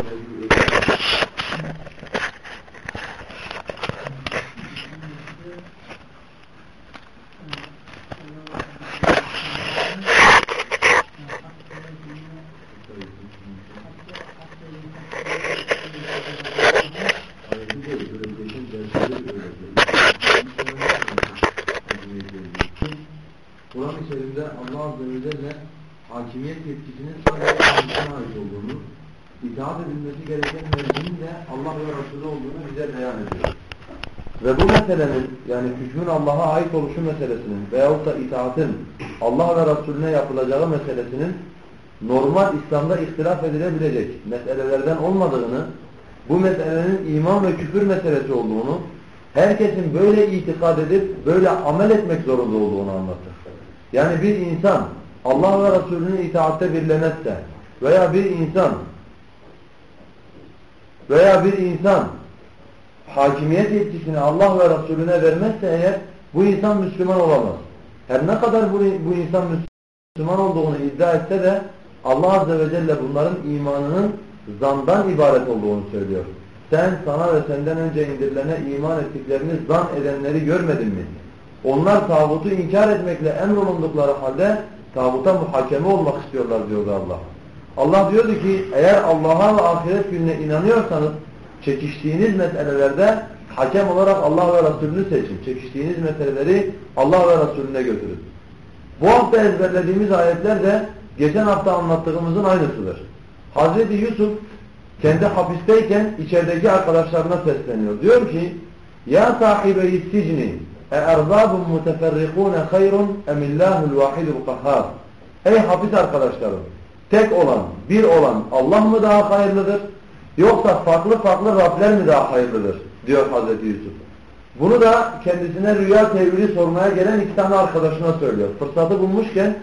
ハハハハ! Meselenin yani hükmün Allah'a ait oluşu meselesinin veyahut da itaatın Allah ve Resulüne yapılacağı meselesinin normal İslam'da ihtilaf edilebilecek meselelerden olmadığını, bu meselenin iman ve küfür meselesi olduğunu, herkesin böyle itikad edip böyle amel etmek zorunda olduğunu anlatır. Yani bir insan Allah ve Resulünün itaatte birlemezse veya bir insan veya bir insan hakimiyet yetkisini Allah ve Resulüne vermezse eğer bu insan Müslüman olamaz. Her ne kadar bu, bu insan Müslüman olduğunu iddia etse de Allah Azze ve Celle bunların imanının zandan ibaret olduğunu söylüyor. Sen sana ve senden önce indirilene iman ettiklerini zan edenleri görmedin mi? Onlar tağutu inkar etmekle emrolundukları halde tağuta muhakeme olmak istiyorlar diyordu Allah. Allah diyordu ki eğer Allah'a ve ahiret gününe inanıyorsanız çekiştiğiniz meselelerde hakem olarak Allah ve Resulünü seçin. Çekiştiğiniz meseleleri Allah ve Resulüne götürün. Bu hafta ezberlediğimiz ayetler de geçen hafta anlattığımızın aynısıdır. Hazreti Yusuf kendi hapisteyken içerideki arkadaşlarına sesleniyor. Diyor ki Ya sahibeyi sicni e'erbabun muteferrikûne hayrun emillâhul vahidul kahhar Ey hapis arkadaşlarım tek olan, bir olan Allah mı daha hayırlıdır? Yoksa farklı farklı Rabler mi daha hayırlıdır? diyor Hazreti Yusuf. Bunu da kendisine rüya tevhidi sormaya gelen iki tane arkadaşına söylüyor. Fırsatı bulmuşken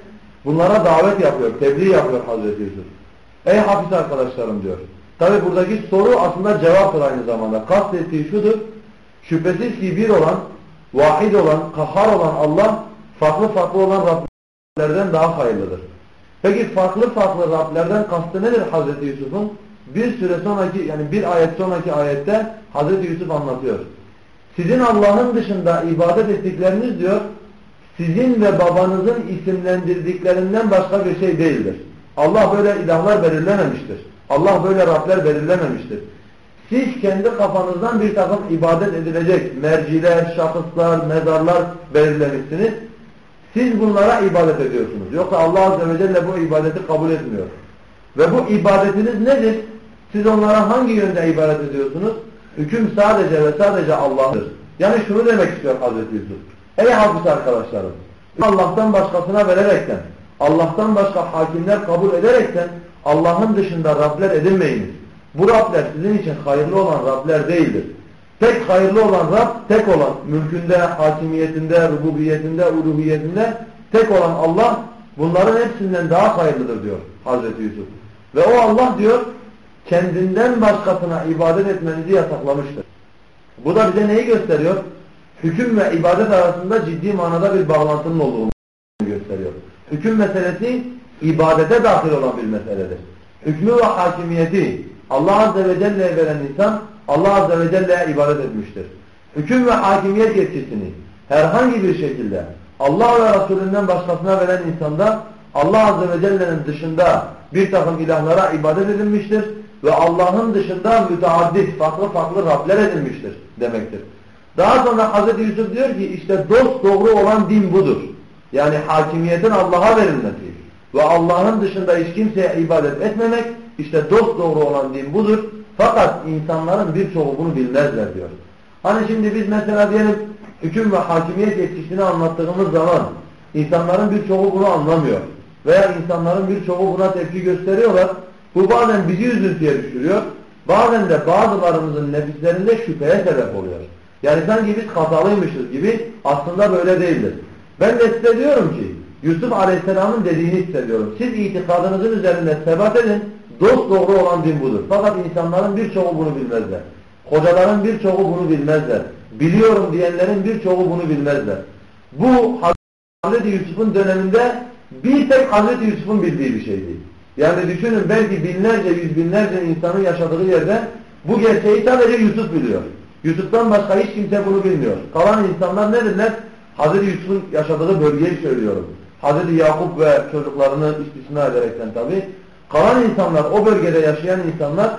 bunlara davet yapıyor, tebliğ yapıyor Hazreti Yusuf. Ey hapis arkadaşlarım diyor. Tabi buradaki soru aslında cevaptır aynı zamanda. Kastettiği şudur. Şüphesiz ki bir olan, vahid olan, kahhar olan Allah farklı farklı olan Rablerden daha hayırlıdır. Peki farklı farklı Rablerden kastı nedir Hazreti Yusuf'un? Bir süre sonraki yani bir ayet sonraki ayette Hazreti Yusuf anlatıyor. Sizin Allah'ın dışında ibadet ettikleriniz diyor sizin ve babanızın isimlendirdiklerinden başka bir şey değildir. Allah böyle ilahlar belirlememiştir. Allah böyle Rabler belirlememiştir. Siz kendi kafanızdan bir takım ibadet edilecek merciler, şahıslar, mezarlar belirlemişsiniz. Siz bunlara ibadet ediyorsunuz. Yoksa Allah Azze ve Celle bu ibadeti kabul etmiyor. Ve bu ibadetiniz nedir? Siz onlara hangi yönde ibadet ediyorsunuz? Hüküm sadece ve sadece Allah'tır. Yani şunu demek istiyor Hazreti Yusuf. Ey hafız arkadaşlarım! Allah'tan başkasına vererekten, Allah'tan başka hakimler kabul ederekten Allah'ın dışında Rabler edinmeyiniz. Bu Rabler sizin için hayırlı olan Rabler değildir. Tek hayırlı olan Rab, tek olan, mülkünde, hakimiyetinde, rububiyetinde, uluhiyetinde tek olan Allah bunların hepsinden daha hayırlıdır diyor Hazreti Yusuf. Ve o Allah diyor, kendinden başkasına ibadet etmenizi yasaklamıştır. Bu da bize neyi gösteriyor? Hüküm ve ibadet arasında ciddi manada bir bağlantının olduğunu gösteriyor. Hüküm meselesi ibadete dahil olan bir meseledir. Hükmü ve hakimiyeti Allah Azze ve Celle'ye veren insan Allah Azze ve Celle'ye ibadet etmiştir. Hüküm ve hakimiyet yetkisini herhangi bir şekilde Allah ve Resulünden başkasına veren insanda Allah Azze ve Celle'nin dışında bir takım ilahlara ibadet edilmiştir ve Allah'ın dışında müteaddit, farklı farklı Rabler edilmiştir demektir. Daha sonra Hz. Yusuf diyor ki işte dost doğru olan din budur. Yani hakimiyetin Allah'a verilmesi ve Allah'ın dışında hiç kimseye ibadet etmemek işte dost doğru olan din budur. Fakat insanların birçoğu bunu bilmezler diyor. Hani şimdi biz mesela diyelim hüküm ve hakimiyet yetkisini anlattığımız zaman insanların birçoğu bunu anlamıyor. Veya insanların birçoğu buna tepki gösteriyorlar. Bu bazen bizi üzüntüye düşürüyor. Bazen de bazılarımızın nefislerinde şüpheye sebep oluyor. Yani sanki biz hatalıymışız gibi aslında böyle değildir. Ben de size diyorum ki Yusuf Aleyhisselam'ın dediğini hissediyorum. Siz itikadınızın üzerinde sebat edin. Dost doğru olan din budur. Fakat insanların birçoğu bunu bilmezler. Hocaların birçoğu bunu bilmezler. Biliyorum diyenlerin birçoğu bunu bilmezler. Bu Hazreti Yusuf'un döneminde bir tek Hazreti Yusuf'un bildiği bir şeydi. Yani düşünün belki binlerce, yüz binlerce insanın yaşadığı yerde bu gerçeği sadece Yusuf biliyor. Yusuf'tan başka hiç kimse bunu bilmiyor. Kalan insanlar nedirler? Hazreti Yusuf'un yaşadığı bölgeyi söylüyorum. Hazreti Yakup ve çocuklarını istisna ederekten tabi. Kalan insanlar, o bölgede yaşayan insanlar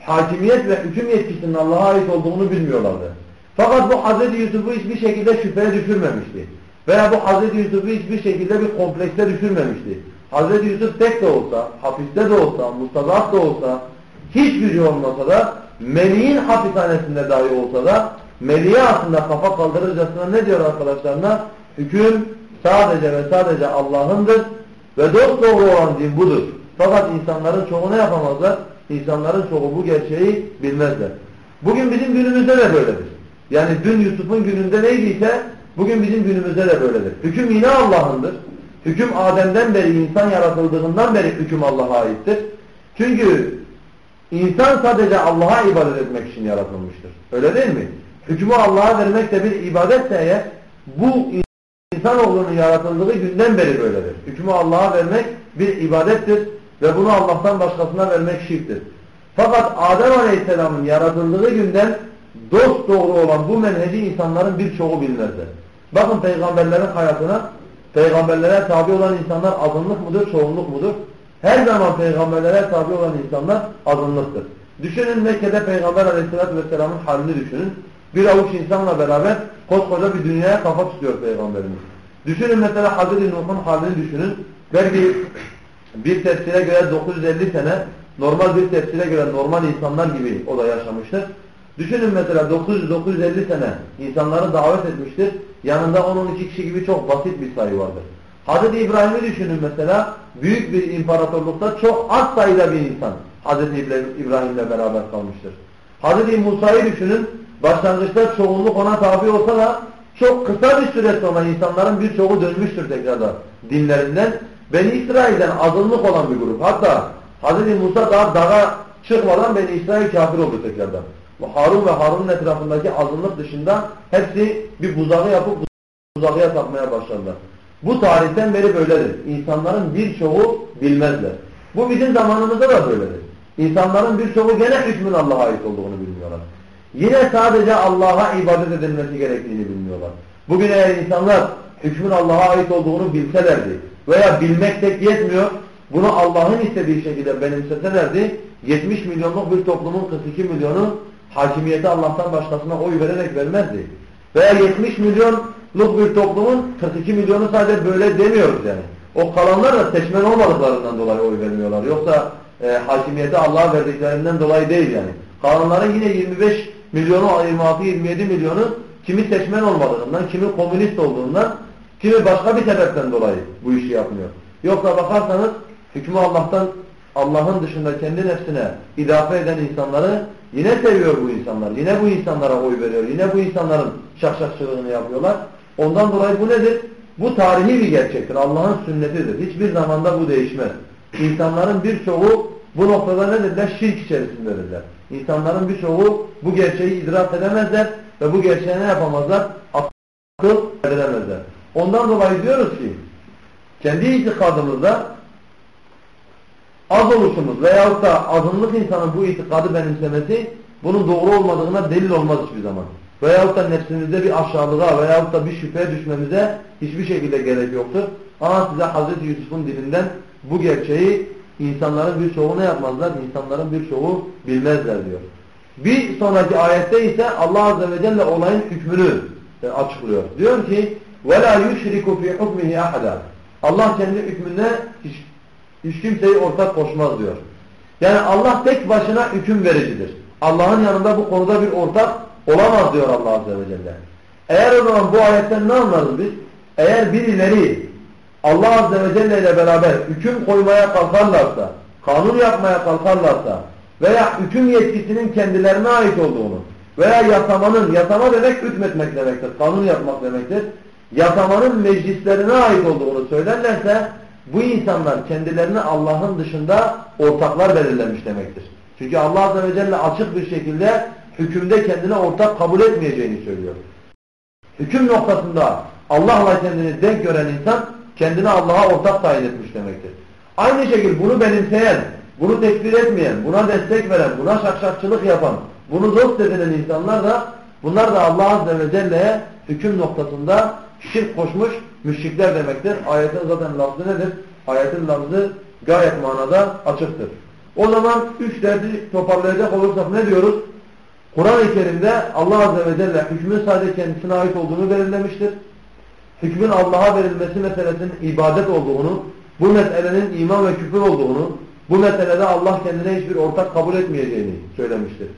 hakimiyet ve hüküm yetkisinin Allah'a ait olduğunu bilmiyorlardı. Fakat bu Hazreti Yusuf'u hiçbir şekilde şüpheye düşürmemişti. Veya bu Hazreti Yusuf'u hiçbir şekilde bir komplekse düşürmemişti. Hazreti Yusuf tek de olsa, hapiste de olsa, mustazaf da olsa, hiç gücü olmasa da, Meli'nin hapishanesinde dahi olsa da, Meli'ye aslında kafa kaldırırcasına ne diyor arkadaşlarına? Hüküm sadece ve sadece Allah'ındır ve dost doğru olan din budur. Fakat insanların çoğu ne yapamazlar? İnsanların çoğu bu gerçeği bilmezler. Bugün bizim günümüzde de böyledir. Yani dün Yusuf'un gününde neydiyse bugün bizim günümüzde de böyledir. Hüküm yine Allah'ındır. Hüküm Adem'den beri insan yaratıldığından beri hüküm Allah'a aittir. Çünkü insan sadece Allah'a ibadet etmek için yaratılmıştır. Öyle değil mi? Hükmü Allah'a vermek de bir ibadetse eğer bu insanoğlunun yaratıldığı günden beri böyledir. Hükmü Allah'a vermek bir ibadettir ve bunu Allah'tan başkasına vermek şirktir. Fakat Adem Aleyhisselam'ın yaratıldığı günden dost doğru olan bu menheci insanların birçoğu bilmezler. Bakın peygamberlerin hayatına, peygamberlere tabi olan insanlar azınlık mıdır, çoğunluk mudur? Her zaman peygamberlere tabi olan insanlar azınlıktır. Düşünün Mekke'de Peygamber Aleyhisselatü vesselamın halini düşünün. Bir avuç insanla beraber koskoca bir dünyaya kafa tutuyor Peygamberimiz. Düşünün mesela Hazreti Nuh'un halini düşünün. Belki bir tefsire göre 950 sene normal bir tefsire göre normal insanlar gibi o da yaşamıştır. Düşünün mesela 900-950 sene insanları davet etmiştir. Yanında 10-12 kişi gibi çok basit bir sayı vardır. Hazreti İbrahim'i düşünün mesela büyük bir imparatorlukta çok az sayıda bir insan Hazreti İbrahim'le beraber kalmıştır. Hazreti Musa'yı düşünün başlangıçta çoğunluk ona tabi olsa da çok kısa bir süre sonra insanların birçoğu dönmüştür tekrardan dinlerinden. Beni İsrail'den azınlık olan bir grup. Hatta Hazreti Musa daha dağa çıkmadan Beni İsrail kafir oldu tekrardan. Harun ve Harun'un etrafındaki azınlık dışında hepsi bir buzağı yapıp buzağıya tapmaya başladılar. Bu tarihten beri böyledir. İnsanların birçoğu bilmezler. Bu bizim zamanımızda da böyledir. İnsanların birçoğu gene hükmün Allah'a ait olduğunu bilmiyorlar. Yine sadece Allah'a ibadet edilmesi gerektiğini bilmiyorlar. Bugün eğer insanlar hükmün Allah'a ait olduğunu bilselerdi veya bilmek tek yetmiyor, bunu Allah'ın istediği şekilde benimseselerdi, 70 milyonluk bir toplumun 42 milyonu hakimiyeti Allah'tan başkasına oy vererek vermezdi. Veya 70 milyonluk bir toplumun 42 milyonu sadece böyle demiyoruz yani. O kalanlar da seçmen olmadıklarından dolayı oy vermiyorlar. Yoksa e, hakimiyeti Allah'a verdiklerinden dolayı değil yani. Kalanların yine 25 milyonu, 26-27 milyonu kimi seçmen olmadığından, kimi komünist olduğundan, kimi başka bir sebepten dolayı bu işi yapmıyor. Yoksa bakarsanız hükmü Allah'tan Allah'ın dışında kendi nefsine idafe eden insanları yine seviyor bu insanlar. Yine bu insanlara oy veriyor. Yine bu insanların şakşakçılığını yapıyorlar. Ondan dolayı bu nedir? Bu tarihi bir gerçektir. Allah'ın sünnetidir. Hiçbir zamanda bu değişmez. İnsanların birçoğu bu noktada nedirler? Şirk içerisindedirler. İnsanların birçoğu bu gerçeği idrak edemezler ve bu gerçeği ne yapamazlar? Akıl edemezler. Ondan dolayı diyoruz ki kendi itikadımızda az oluşumuz veyahut da azınlık insanın bu itikadı benimsemesi bunun doğru olmadığına delil olmaz hiçbir zaman. Veyahut da nefsimizde bir aşağılığa veyahut da bir şüpheye düşmemize hiçbir şekilde gerek yoktur. Ama size Hz. Yusuf'un dilinden bu gerçeği insanların birçoğu ne yapmazlar? İnsanların birçoğu bilmezler diyor. Bir sonraki ayette ise Allah Azze ve Celle olayın hükmünü e, açıklıyor. Diyor ki وَلَا يُشْرِكُ فِي حُكْمِهِ أَحَدًا Allah kendi hükmüne hiç, hiç kimseyi ortak koşmaz diyor. Yani Allah tek başına hüküm vericidir. Allah'ın yanında bu konuda bir ortak olamaz diyor Allah Azze ve Celle. Eğer o zaman bu ayetten ne anlarız biz? Eğer birileri Allah Azze ve Celle ile beraber hüküm koymaya kalkarlarsa, kanun yapmaya kalkarlarsa veya hüküm yetkisinin kendilerine ait olduğunu veya yasamanın, yasama demek hükmetmek demektir, kanun yapmak demektir. Yasamanın meclislerine ait olduğunu söylerlerse bu insanlar kendilerine Allah'ın dışında ortaklar belirlemiş demektir. Çünkü Allah Azze ve Celle açık bir şekilde hükümde kendine ortak kabul etmeyeceğini söylüyor. Hüküm noktasında Allah'la kendini denk gören insan kendini Allah'a ortak tayin etmiş demektir. Aynı şekilde bunu benimseyen, bunu tekfir etmeyen, buna destek veren, buna şakşakçılık yapan, bunu dost edinen insanlar da bunlar da Allah Azze ve Celle'ye hüküm noktasında şirk koşmuş müşrikler demektir. Ayetin zaten lafzı nedir? Ayetin lafzı gayet manada açıktır. O zaman üç derdi toparlayacak olursak ne diyoruz? Kur'an-ı Kerim'de Allah Azze ve Celle hükmün sadece kendisine ait olduğunu belirlemiştir. Hükmün Allah'a verilmesi meselesinin ibadet olduğunu, bu meselenin iman ve küfür olduğunu, bu meselede Allah kendine hiçbir ortak kabul etmeyeceğini söylemiştir.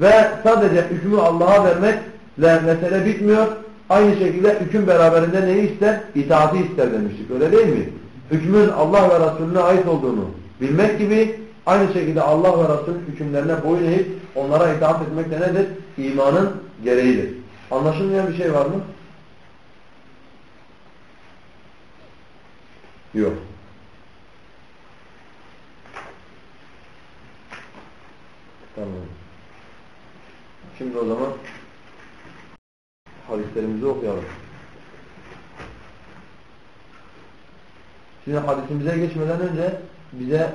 Ve sadece hükmü Allah'a vermekle mesele bitmiyor. Aynı şekilde hüküm beraberinde neyi ister? İtaati ister demiştik. Öyle değil mi? Hükmün Allah ve Resulüne ait olduğunu bilmek gibi aynı şekilde Allah ve Resulün hükümlerine boyun eğip onlara itaat etmek de nedir? İmanın gereğidir. Anlaşılmayan bir şey var mı? Yok. Tamam. Şimdi o zaman hadislerimizi okuyalım. Şimdi hadisimize geçmeden önce bize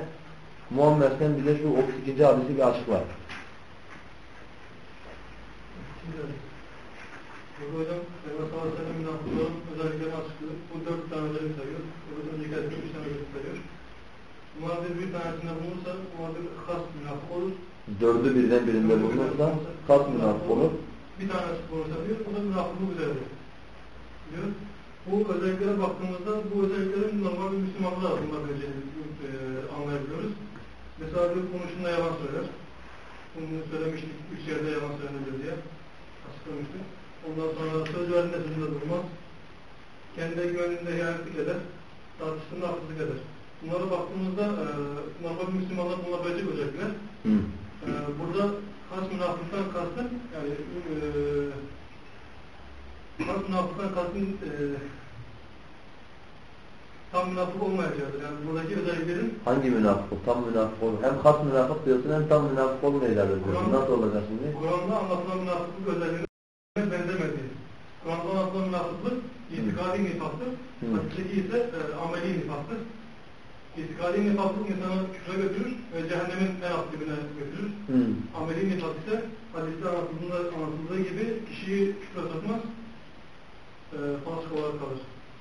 Muammer'den bize şu 32. hadisi bir açıklar. Burada hocam Peygamber sallallahu aleyhi ve sellem münafıkların özelliklerini açıklıyor. Bu dört tane özellik sayıyor. Burada önceki hadisinde üç tane özellik sayıyor. Bunlardan bir tanesinde bulunursa bu adı has münafık olur. Dördü birden birinde bulunursa kas münafık olur. Bir tanesi bulunursa diyor, o da münafıklık üzeridir. Diyor. Bu özelliklere baktığımızda bu özelliklerin normal bir Müslümanlığa bulunabileceğini e, anlayabiliyoruz. Mesela bir konuşunda yalan söyler. Bunu söylemiştik, üç yerde yalan söylenir diye açıklamıştık. Ondan sonra söz verdiğinde sözünde durmaz. Kendi güvenliğinde ihanetlik eder. Tartıştığında haksızlık eder. Bunlara baktığımızda e, normal bir Müslümanlar bulunabilecek özellikler. Hı. E, burada has münafıktan kastım yani e, has münafıktan kastım e, tam münafık olmayacaktır. Yani buradaki özelliklerin Hangi münafık? Tam münafık olur. Hem kas münafık diyorsun hem tam münafık olmayacaktır diyorsun. Kur'an- Nasıl olacak şimdi? Kur'an'da anlatılan münafıklık özelliğine benzemediği. Kur'an'da anlatılan münafıklık itikadi nifaktır. Hı. Hadisteki ise e, ameli nifaktır. İtikadi nifaklık insanı küfre götürür ve cehennemin en alt dibine götürür. Hı. Ameli nifak ise hadiste anlatıldığı, anlatıldığı gibi kişiyi küfre sokmaz, e, fasık olarak kalır.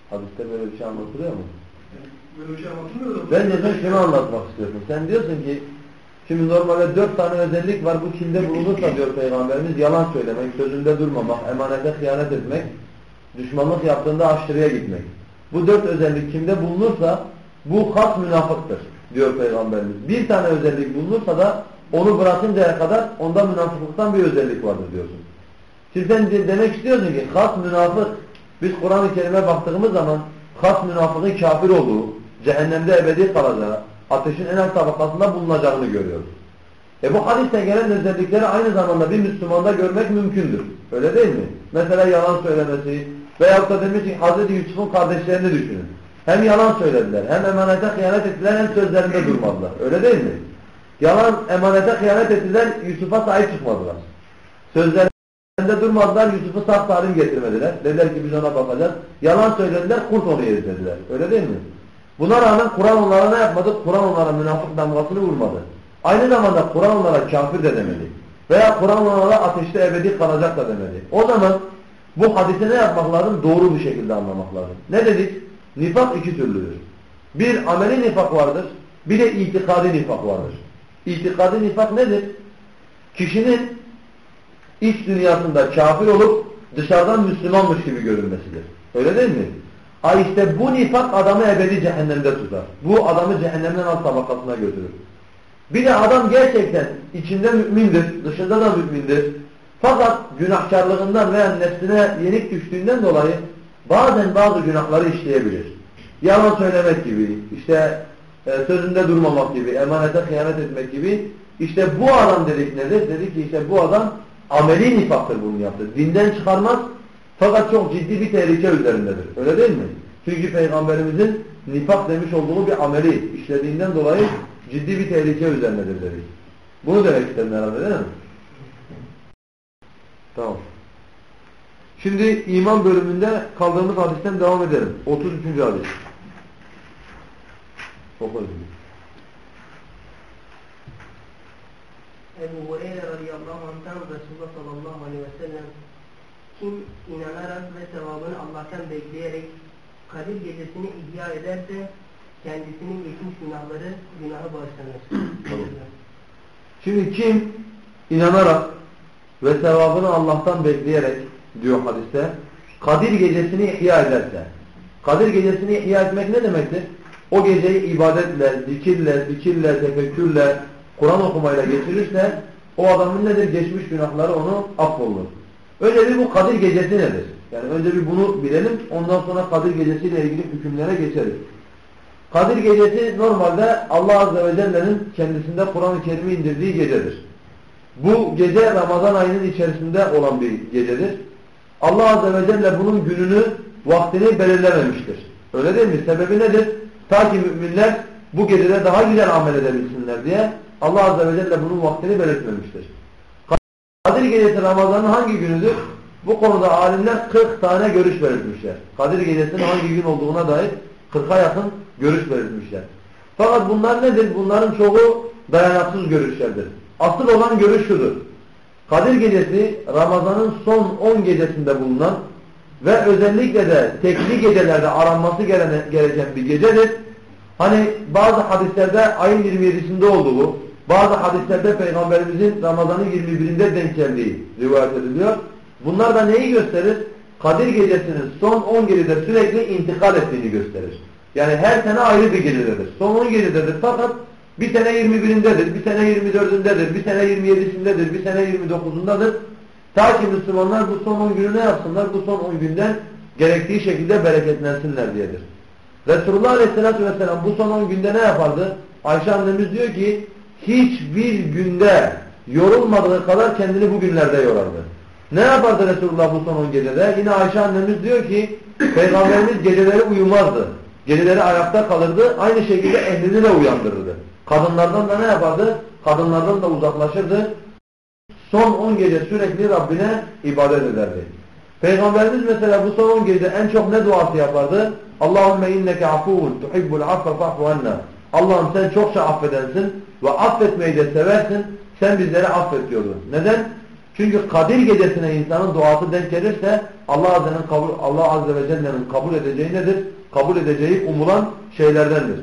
Hadiste böyle bir şey anlatılıyor mu? Yani böyle bir şey anlatılmıyor da. Bence sen şunu anlatmak istiyorsun. Sen diyorsun ki şimdi normalde dört tane özellik var. Bu kimde bulunursa diyor Peygamberimiz yalan söylemek, sözünde durmamak, emanete hıyanet etmek, düşmanlık yaptığında aşırıya gitmek. Bu dört özellik kimde bulunursa bu has münafıktır diyor Peygamberimiz. Bir tane özellik bulunursa da onu bırakıncaya kadar onda münafıklıktan bir özellik vardır diyorsun. De- demek istiyorsun ki has münafık biz Kur'an-ı Kerim'e baktığımız zaman has münafıkın kafir olduğu, cehennemde ebedi kalacağı, ateşin en alt tabakasında bulunacağını görüyoruz. E bu hadiste gelen özellikleri aynı zamanda bir Müslümanda görmek mümkündür. Öyle değil mi? Mesela yalan söylemesi veyahut da demiş ki Hz. Yusuf'un kardeşlerini düşünün. Hem yalan söylediler, hem emanete hıyanet ettiler, hem sözlerinde durmadılar. Öyle değil mi? Yalan, emanete hıyanet ettiler, Yusuf'a sahip çıkmadılar. Sözlerinde durmadılar, Yusuf'u saf salim getirmediler. Dediler ki biz ona bakacağız. Yalan söylediler, kurt onu yedi dediler. Öyle değil mi? Buna rağmen Kur'an onlara ne yapmadı? Kur'an onlara münafık damgasını vurmadı. Aynı zamanda Kur'an onlara kafir de demedi. Veya Kur'an onlara ateşte ebedi kalacak da demedi. O zaman bu hadise ne yapmak lazım? Doğru bir şekilde anlamak lazım. Ne dedik? Nifak iki türlüdür. Bir ameli nifak vardır, bir de itikadi nifak vardır. İtikadi nifak nedir? Kişinin iç dünyasında kafir olup dışarıdan Müslümanmış gibi görünmesidir. Öyle değil mi? Ay işte bu nifak adamı ebedi cehennemde tutar. Bu adamı cehennemden alt tabakasına götürür. Bir de adam gerçekten içinde mümindir, dışında da mümindir. Fakat günahkarlığından veya nefsine yenik düştüğünden dolayı bazen bazı günahları işleyebilir. Yalan söylemek gibi, işte e, sözünde durmamak gibi, emanete hıyanet etmek gibi. İşte bu adam dedik nedir? Dedik ki işte bu adam ameli nifaktır bunu yaptı. Dinden çıkarmaz fakat çok ciddi bir tehlike üzerindedir. Öyle değil mi? Çünkü Peygamberimizin nifak demiş olduğu bir ameli işlediğinden dolayı ciddi bir tehlike üzerindedir dedik. Bunu demek istedim herhalde değil mi? Tamam. Şimdi iman bölümünde kaldığımız hadisten devam edelim. 33. hadis. Oku. Ebu Hureyre radıyallahu anh'tan Resulullah sallallahu aleyhi ve sellem kim inanarak ve sevabını Allah'tan bekleyerek Kadir gecesini ihya ederse kendisinin geçmiş günahları günahı bağışlanır. Şimdi kim inanarak ve sevabını Allah'tan bekleyerek diyor hadiste Kadir gecesini ihya ederse Kadir gecesini ihya etmek ne demektir? O geceyi ibadetle, zikirle, zikirle, tefekkürle, Kur'an okumayla geçirirse o adamın nedir? Geçmiş günahları onu affolur. Önce bir bu Kadir gecesi nedir? Yani önce bir bunu bilelim. Ondan sonra Kadir gecesiyle ilgili hükümlere geçeriz. Kadir gecesi normalde Allah Azze ve Celle'nin kendisinde Kur'an-ı Kerim'i indirdiği gecedir. Bu gece Ramazan ayının içerisinde olan bir gecedir. Allah Azze ve Celle bunun gününü, vaktini belirlememiştir. Öyle değil mi? Sebebi nedir? Ta ki müminler bu gecede daha güzel amel edebilsinler diye Allah Azze ve Celle bunun vaktini belirtmemiştir. Kadir gecesi Ramazan'ın hangi günüdür? Bu konuda alimler 40 tane görüş belirtmişler. Kadir gecesinin hangi gün olduğuna dair 40'a yakın görüş belirtmişler. Fakat bunlar nedir? Bunların çoğu dayanaksız görüşlerdir. Asıl olan görüş şudur. Kadir gecesi Ramazan'ın son 10 gecesinde bulunan ve özellikle de tekli gecelerde aranması gereken bir gecedir. Hani bazı hadislerde ayın 27'sinde olduğu, bazı hadislerde Peygamberimizin Ramazan'ın 21'inde denk geldiği rivayet ediliyor. Bunlar da neyi gösterir? Kadir gecesinin son 10 gecede sürekli intikal ettiğini gösterir. Yani her sene ayrı bir gecededir. Son 10 gecededir fakat bir sene 21'indedir, bir sene 24'ündedir, bir sene 27'sindedir, bir sene 29'undadır. Ta ki Müslümanlar bu son 10 günü ne yapsınlar? Bu son 10 günden gerektiği şekilde bereketlensinler diyedir. Resulullah Aleyhisselatü Vesselam bu son 10 günde ne yapardı? Ayşe annemiz diyor ki hiçbir günde yorulmadığı kadar kendini bu günlerde yorardı. Ne yapardı Resulullah bu son 10 gecede? Yine Ayşe annemiz diyor ki Peygamberimiz geceleri uyumazdı. Geceleri ayakta kalırdı. Aynı şekilde ehlini de uyandırırdı. Kadınlardan da ne yapardı? Kadınlardan da uzaklaşırdı. Son 10 gece sürekli Rabbine ibadet ederdi. Peygamberimiz mesela bu son 10 gecede en çok ne duası yapardı? Allahümme inneke afuvun tuhibbul affe fa'fu anna. Allah'ım sen çokça affedensin ve affetmeyi de seversin. Sen bizleri affet diyordu. Neden? Çünkü Kadir gecesine insanın duası denk gelirse Allah Azze'nin kabul Allah Azze ve Celle'nin kabul edeceği nedir? Kabul edeceği umulan şeylerdendir.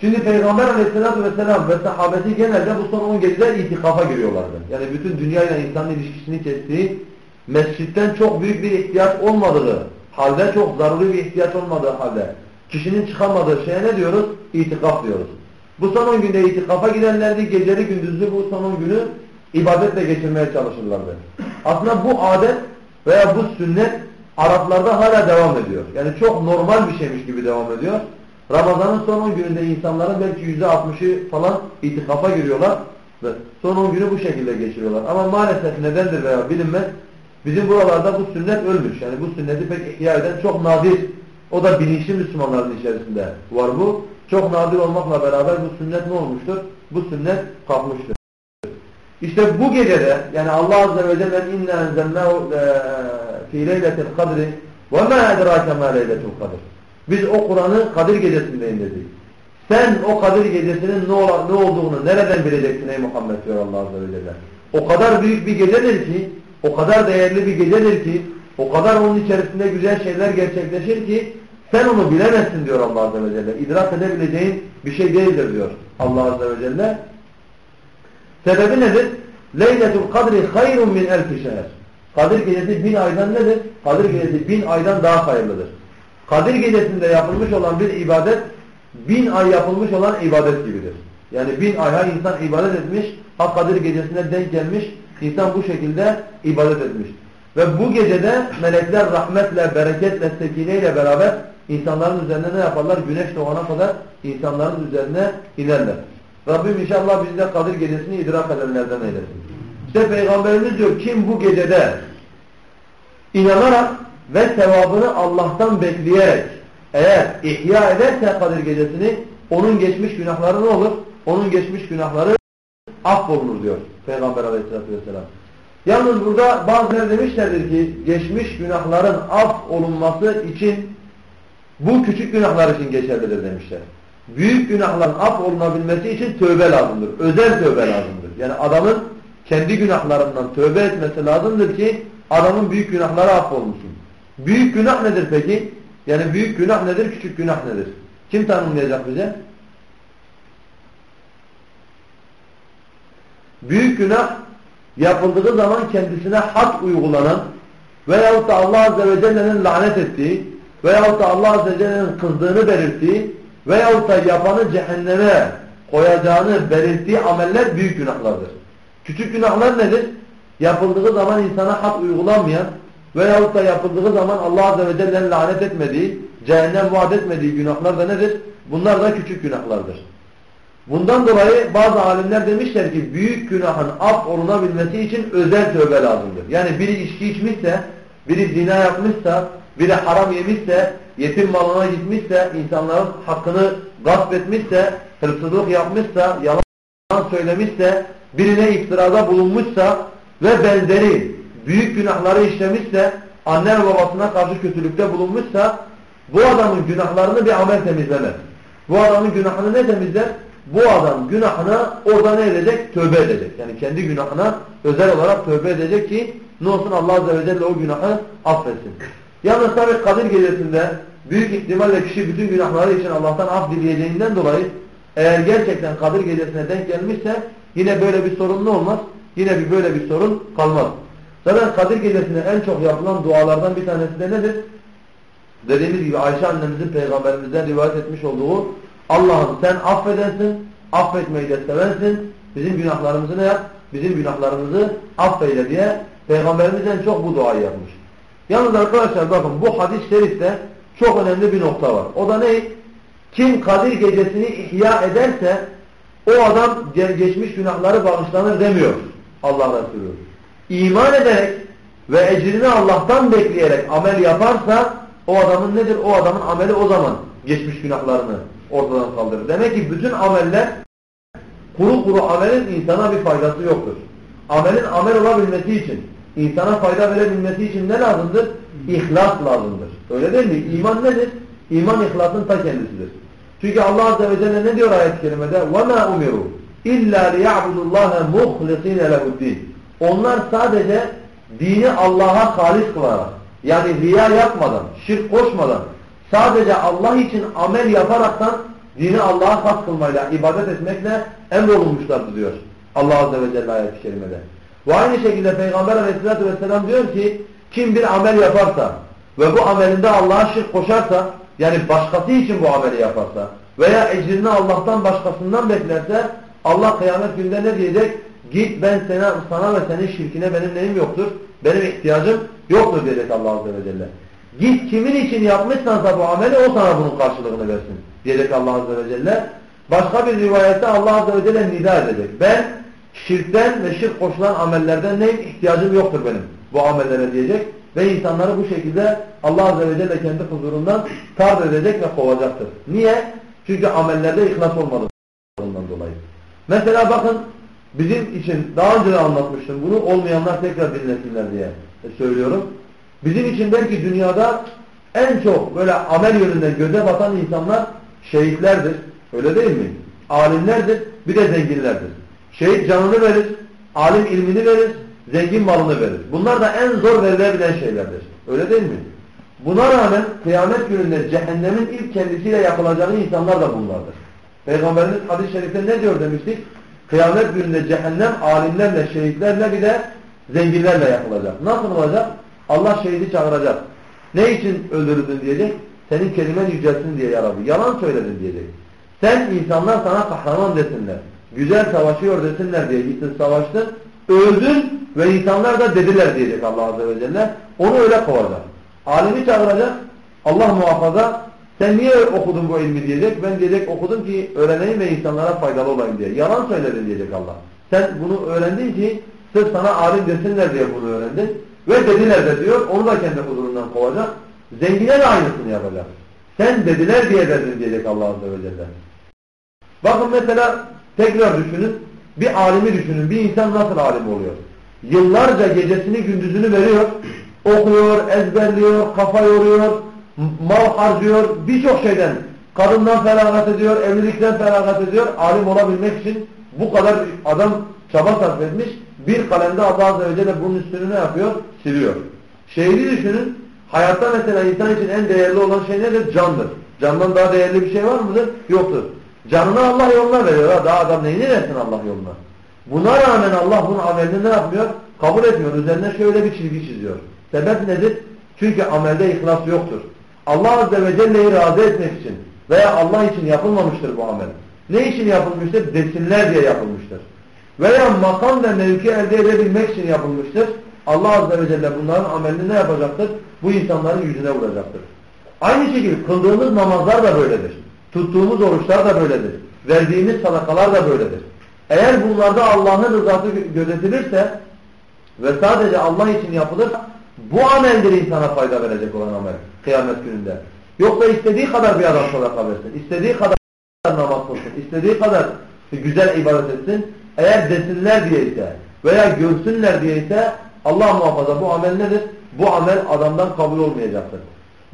Şimdi Peygamber Aleyhisselatü Vesselam ve sahabesi genelde bu son 10 geceler itikafa giriyorlardı. Yani bütün dünyayla insanın ilişkisini kestiği, mescitten çok büyük bir ihtiyaç olmadığı halde, çok zaruri bir ihtiyaç olmadığı halde, kişinin çıkamadığı şeye ne diyoruz? İtikaf diyoruz. Bu son 10 günde itikafa gidenlerdi, geceli gündüzlü bu son 10 günü ibadetle geçirmeye çalışırlardı. Aslında bu adet veya bu sünnet Araplarda hala devam ediyor. Yani çok normal bir şeymiş gibi devam ediyor. Ramazan'ın son 10 gününde insanların belki %60'ı falan itikafa giriyorlar. Ve son 10 günü bu şekilde geçiriyorlar. Ama maalesef nedendir veya bilinmez. Bizim buralarda bu sünnet ölmüş. Yani bu sünneti pek ihya eden çok nadir. O da bilinçli Müslümanların içerisinde var bu. Çok nadir olmakla beraber bu sünnet ne olmuştur? Bu sünnet kalkmıştır. İşte bu gecede yani Allah Azze ve Celle inna enzelnahu fi leyletil kadri ve ma edrake ma leyletul kadr. Biz o Kur'an'ı Kadir gecesinde indirdik. Sen o Kadir gecesinin ne, ne olduğunu nereden bileceksin ey Muhammed diyor Allah Azze ve Celle. O kadar büyük bir gecedir ki, o kadar değerli bir gecedir ki, o kadar onun içerisinde güzel şeyler gerçekleşir ki sen onu bilemezsin diyor Allah Azze ve Celle. İdrak edebileceğin bir şey değildir diyor Allah Azze ve Celle. Sebebi nedir? Leyletul kadri hayrun min elfi şeher. Kadir gecesi bin aydan nedir? Kadir gecesi bin aydan daha hayırlıdır. Kadir gecesinde yapılmış olan bir ibadet bin ay yapılmış olan ibadet gibidir. Yani bin ayha insan ibadet etmiş, Hak Kadir gecesine denk gelmiş, insan bu şekilde ibadet etmiş. Ve bu gecede melekler rahmetle, bereketle, sekineyle beraber insanların üzerine ne yaparlar? Güneş doğana kadar insanların üzerine inerler. Rabbim inşallah bizi de Kadir gecesini idrak edenlerden eylesin. İşte Peygamberimiz diyor kim bu gecede inanarak ve sevabını Allah'tan bekleyerek eğer ihya ederse Kadir gecesini onun geçmiş günahları ne olur? Onun geçmiş günahları affolunur diyor Peygamber aleyhissalatü vesselam. Yalnız burada bazıları demişlerdir ki geçmiş günahların af olunması için bu küçük günahlar için geçerlidir demişler. büyük günahların af olunabilmesi için tövbe lazımdır. Özel tövbe lazımdır. Yani adamın kendi günahlarından tövbe etmesi lazımdır ki adamın büyük günahları affolunsun. Büyük günah nedir peki? Yani büyük günah nedir, küçük günah nedir? Kim tanımlayacak bize? Büyük günah yapıldığı zaman kendisine had uygulanan veyahut da Allah Azze ve Celle'nin lanet ettiği veyahut da Allah Azze ve Celle'nin kızdığını belirttiği veyahut da yapanı cehenneme koyacağını belirttiği ameller büyük günahlardır. Küçük günahlar nedir? Yapıldığı zaman insana hak uygulanmayan veyahut da yapıldığı zaman Allah Azze ve Celle'nin lanet etmediği, cehennem vaat etmediği günahlar da nedir? Bunlar da küçük günahlardır. Bundan dolayı bazı alimler demişler ki büyük günahın af olunabilmesi için özel tövbe lazımdır. Yani biri içki içmişse, biri zina yapmışsa, biri haram yemişse, yetim malına gitmişse, insanların hakkını gasp etmişse, hırsızlık yapmışsa, yalan söylemişse, birine iftirada bulunmuşsa ve benzeri büyük günahları işlemişse, anne ve babasına karşı kötülükte bulunmuşsa, bu adamın günahlarını bir amel temizlemez. Bu adamın günahını ne temizler? Bu adam günahına orada ne edecek? Tövbe edecek. Yani kendi günahına özel olarak tövbe edecek ki ne olsun Allah Azze ve Celle o günahı affetsin. Yalnız tabi Kadir gecesinde büyük ihtimalle kişi bütün günahları için Allah'tan af dileyeceğinden dolayı eğer gerçekten Kadir gecesine denk gelmişse yine böyle bir sorun ne olmaz? Yine bir böyle bir sorun kalmaz. Zaten Kadir gecesinde en çok yapılan dualardan bir tanesi de nedir? Dediğimiz gibi Ayşe annemizin peygamberimizden rivayet etmiş olduğu Allah'ım sen affedensin, affetmeyi de sevensin, bizim günahlarımızı ne yap? Bizim günahlarımızı affeyle diye Peygamberimiz en çok bu duayı yapmış. Yalnız arkadaşlar bakın bu hadis-i şerifte çok önemli bir nokta var. O da ne? Kim Kadir gecesini ihya ederse o adam geçmiş günahları bağışlanır demiyor Allah Resulü İman ederek ve ecrini Allah'tan bekleyerek amel yaparsa o adamın nedir? O adamın ameli o zaman geçmiş günahlarını ortadan kaldırır. Demek ki bütün ameller kuru kuru amelin insana bir faydası yoktur. Amelin amel olabilmesi için, insana fayda verebilmesi için ne lazımdır? İhlas lazımdır. Öyle değil mi? İman nedir? İman ihlasın ta kendisidir. Çünkü Allah Azze ve Celle ne diyor ayet-i kerimede? وَمَا اُمِرُوا اِلَّا لِيَعْبُدُ اللّٰهَ مُخْلِصِينَ لَهُ الدِّينِ onlar sadece dini Allah'a halis kılarak, yani riya yapmadan, şirk koşmadan, sadece Allah için amel yaparaktan dini Allah'a has kılmayla, ibadet etmekle emrolunmuşlardır diyor Allah Azze ve Celle ayet-i kerimede. Ve aynı şekilde Peygamber aleyhissalatü vesselam diyor ki kim bir amel yaparsa ve bu amelinde Allah'a şirk koşarsa yani başkası için bu ameli yaparsa veya ecrini Allah'tan başkasından beklerse Allah kıyamet günde ne diyecek? Git ben sana, sana ve senin şirkine benim neyim yoktur? Benim ihtiyacım yoktur diyecek Allah Azze ve Celle. Git kimin için yapmışsansa bu ameli o sana bunun karşılığını versin diyecek Allah Azze ve Celle. Başka bir rivayette Allah Azze ve Celle nida edecek. Ben şirkten ve şirk koşulan amellerden neyim? ihtiyacım yoktur benim bu amellere diyecek. Ve insanları bu şekilde Allah Azze ve Celle kendi huzurundan tard edecek ve kovacaktır. Niye? Çünkü amellerde ihlas olmadığından dolayı. Mesela bakın bizim için daha önce de anlatmıştım bunu olmayanlar tekrar dinlesinler diye söylüyorum. Bizim için belki dünyada en çok böyle amel yönünden göze batan insanlar şehitlerdir. Öyle değil mi? Alimlerdir, bir de zenginlerdir. Şehit canını verir, alim ilmini verir, zengin malını verir. Bunlar da en zor verilebilen şeylerdir. Öyle değil mi? Buna rağmen kıyamet gününde cehennemin ilk kendisiyle yapılacağı insanlar da bunlardır. Peygamberimiz hadis-i şerifte ne diyor demiştik? Kıyamet gününde cehennem alimlerle, şehitlerle bir de zenginlerle yapılacak. Nasıl olacak? Allah şehidi çağıracak. Ne için öldürüldün diyecek? Senin kelimen yücelsin diye ya Rabbi. Yalan söyledin diyecek. Sen insanlar sana kahraman desinler. Güzel savaşıyor desinler diye gittin savaştın. Öldün ve insanlar da dediler diyecek Allah Azze ve Celle. Onu öyle kovacak. Alimi çağıracak. Allah muhafaza sen niye okudun bu ilmi diyecek. Ben diyecek okudum ki öğreneyim ve insanlara faydalı olayım diye. Yalan söyledin diyecek Allah. Sen bunu öğrendin ki sırf sana alim desinler diye bunu öğrendin. Ve dediler de diyor, onu da kendi huzurundan kovacak. Zengine de aynısını yapacak. Sen dediler diye dedin diyecek Allah Azze ve Celle. Bakın mesela tekrar düşünün. Bir alimi düşünün. Bir insan nasıl alim oluyor? Yıllarca gecesini gündüzünü veriyor. Okuyor, ezberliyor, kafa yoruyor, mal harcıyor. Birçok şeyden kadından feragat ediyor, evlilikten feragat ediyor. Alim olabilmek için bu kadar adam çaba sarf etmiş. Bir kalemde Allah Azze ve Celle bunun üstünü ne yapıyor? Siliyor. Şehri düşünün. Hayatta mesela insan için en değerli olan şey nedir? Candır. Candan daha değerli bir şey var mıdır? Yoktur. Canını Allah yoluna veriyor. Ha, daha adam neyini versin Allah yoluna? Buna rağmen Allah bunun amelini ne yapmıyor? Kabul etmiyor. Üzerine şöyle bir çizgi çiziyor. Sebep nedir? Çünkü amelde ihlas yoktur. Allah Azze ve Celle'yi razı etmek için veya Allah için yapılmamıştır bu amel. Ne için yapılmıştır? Desinler diye yapılmıştır. Veya makam ve mevki elde edebilmek için yapılmıştır. Allah Azze ve Celle bunların amelini ne yapacaktır? Bu insanların yüzüne vuracaktır. Aynı şekilde kıldığımız namazlar da böyledir. Tuttuğumuz oruçlar da böyledir. Verdiğimiz sadakalar da böyledir. Eğer bunlarda Allah'ın rızası gözetilirse ve sadece Allah için yapılır, bu ameldir insana fayda verecek olan amel kıyamet gününde. Yoksa istediği kadar bir adam sadaka versin, istediği kadar namaz kılsın, istediği kadar güzel ibadet etsin. Eğer desinler diye ise veya görsünler diye ise Allah muhafaza bu amel nedir? Bu amel adamdan kabul olmayacaktır.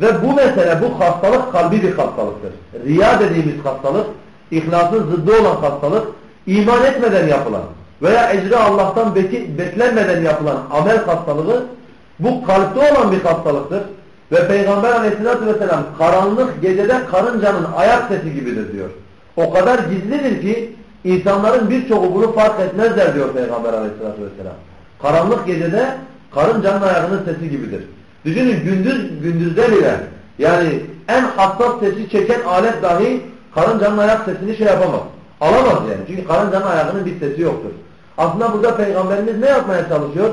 Ve bu mesele, bu hastalık kalbi bir hastalıktır. Riya dediğimiz hastalık, ihlasın zıddı olan hastalık, iman etmeden yapılan veya ecri Allah'tan beklenmeden yapılan amel hastalığı bu kalpte olan bir hastalıktır. Ve Peygamber aleyhissalatü vesselam karanlık gecede karıncanın ayak sesi gibidir diyor. O kadar gizlidir ki insanların birçoğu bunu fark etmezler diyor Peygamber aleyhissalatü vesselam. Karanlık gecede karıncanın ayağının sesi gibidir. Düşünün gündüz gündüzde bile yani en hassas sesi çeken alet dahi karıncanın ayak sesini şey yapamaz. Alamaz yani. Çünkü karıncanın ayağının bir sesi yoktur. Aslında burada Peygamberimiz ne yapmaya çalışıyor?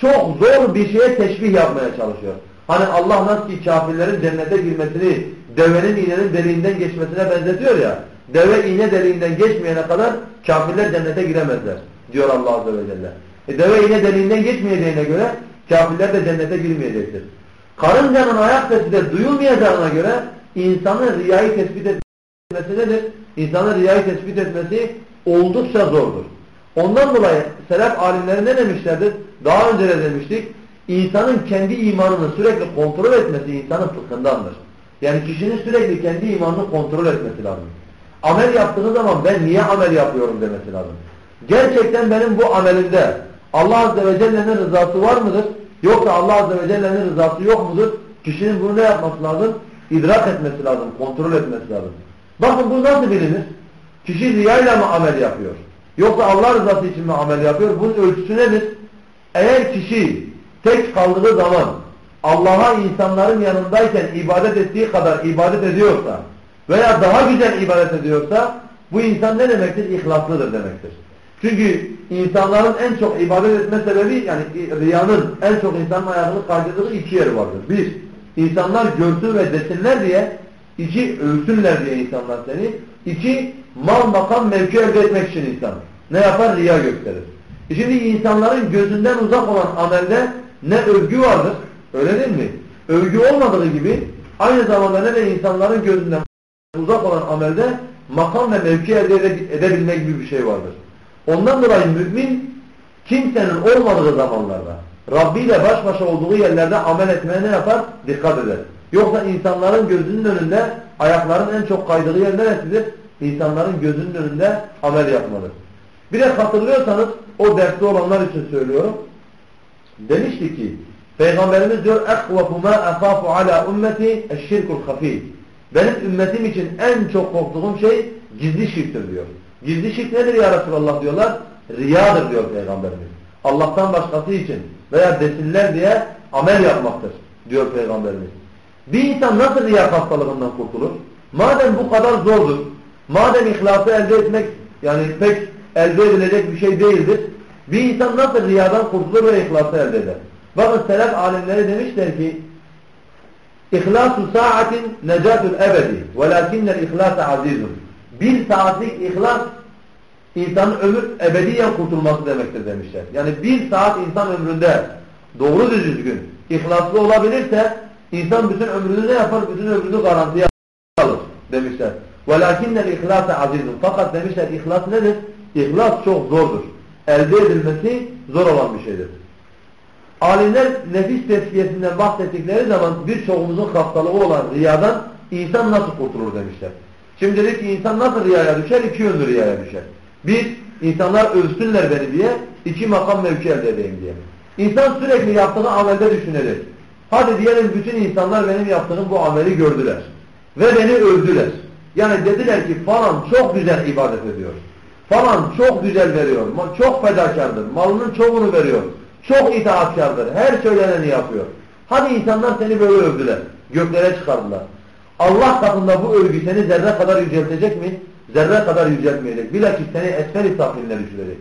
Çok zor bir şeye teşbih yapmaya çalışıyor. Hani Allah nasıl ki kafirlerin cennete girmesini devenin iğnenin deliğinden geçmesine benzetiyor ya. Deve iğne deliğinden geçmeyene kadar kafirler cennete giremezler diyor Allah Azze ve Celle. E deve iğne deliğinden geçmeyeceğine göre kafirler de cennete girmeyecektir. Karıncanın ayak sesi de duyulmayacağına göre insanın riyayı tespit etmesi nedir? İnsanın riyayı tespit etmesi oldukça zordur. Ondan dolayı selef alimleri ne demişlerdir? Daha önce de demiştik. İnsanın kendi imanını sürekli kontrol etmesi insanın fıkhındandır. Yani kişinin sürekli kendi imanını kontrol etmesi lazım. Amel yaptığı zaman ben niye amel yapıyorum demesi lazım. Gerçekten benim bu amelimde Allah Azze ve Celle'nin rızası var mıdır? Yoksa Allah Azze ve Celle'nin rızası yok mudur? Kişinin bunu ne yapması lazım? İdrak etmesi lazım, kontrol etmesi lazım. Bakın bu nasıl bilinir? Kişi riyayla mı amel yapıyor? Yoksa Allah rızası için mi amel yapıyor? Bunun ölçüsü nedir? Eğer kişi tek kaldığı zaman Allah'a insanların yanındayken ibadet ettiği kadar ibadet ediyorsa veya daha güzel ibadet ediyorsa bu insan ne demektir? İhlaslıdır demektir. Çünkü insanların en çok ibadet etme sebebi yani riyanın en çok insanın ayağını kaydırdığı iki yer vardır. Bir, insanlar görsün ve desinler diye. iki övsünler diye insanlar seni. İki, mal makam mevki elde etmek için insan. Ne yapar? Riya gösterir. E şimdi insanların gözünden uzak olan amelde ne övgü vardır, öyle değil mi? Övgü olmadığı gibi aynı zamanda ne de insanların gözünden uzak olan amelde makam ve mevki elde edebilme gibi bir şey vardır. Ondan dolayı mümin kimsenin olmadığı zamanlarda Rabbi ile baş başa olduğu yerlerde amel etmeye ne yapar? Dikkat eder. Yoksa insanların gözünün önünde ayakların en çok kaydığı yer neresidir? İnsanların gözünün önünde amel yapmadır. Bir de hatırlıyorsanız o derste olanlar için söylüyorum. Demişti ki Peygamberimiz diyor اَخْوَفُ مَا أَخَافُ عَلَى اُمَّتِ الشِّرْكُ الْخَف۪يلِ Benim ümmetim için en çok korktuğum şey gizli şirktir diyor. Gizli şirk nedir ya Resulallah diyorlar? Riyadır diyor Peygamberimiz. Allah'tan başkası için veya desinler diye amel yapmaktır diyor Peygamberimiz. Bir insan nasıl riya hastalığından kurtulur? Madem bu kadar zordur, madem ihlası elde etmek yani pek elde edilecek bir şey değildir, bir insan nasıl riyadan kurtulur ve ihlası elde eder? Bakın selef alimleri demişler ki İhlasu saatin necatul ebedi velakinnel ihlasa azizun bir saatlik ihlas insanın ömür ebediyen kurtulması demektir demişler. Yani bir saat insan ömründe doğru düzgün ihlaslı olabilirse insan bütün ömrünü ne yapar? Bütün ömrünü garantiye alır demişler. وَلَاكِنَّ الْاِخْلَاسَ عَزِيزٌ Fakat demişler ihlas nedir? İhlas çok zordur. Elde edilmesi zor olan bir şeydir. Alimler nefis tezkiyesinden bahsettikleri zaman birçoğumuzun hastalığı olan riyadan insan nasıl kurtulur demişler. Şimdi dedik ki insan nasıl riyaya düşer? İki yönlü riyaya düşer. Bir, insanlar övsünler beni diye. iki makam mevki elde edeyim diye. İnsan sürekli yaptığı amelde düşünecek. Hadi diyelim bütün insanlar benim yaptığım bu ameli gördüler. Ve beni övdüler. Yani dediler ki falan çok güzel ibadet ediyor. Falan çok güzel veriyor. Çok fedakardır. Malının çoğunu veriyor. Çok itaatkardır. Her söyleneni yapıyor. Hadi insanlar seni böyle övdüler. Göklere çıkardılar. Allah katında bu övgü seni zerre kadar yüceltecek mi? Zerre kadar yüceltmeyecek. Bilakis seni esfer-i safiline düşürecek.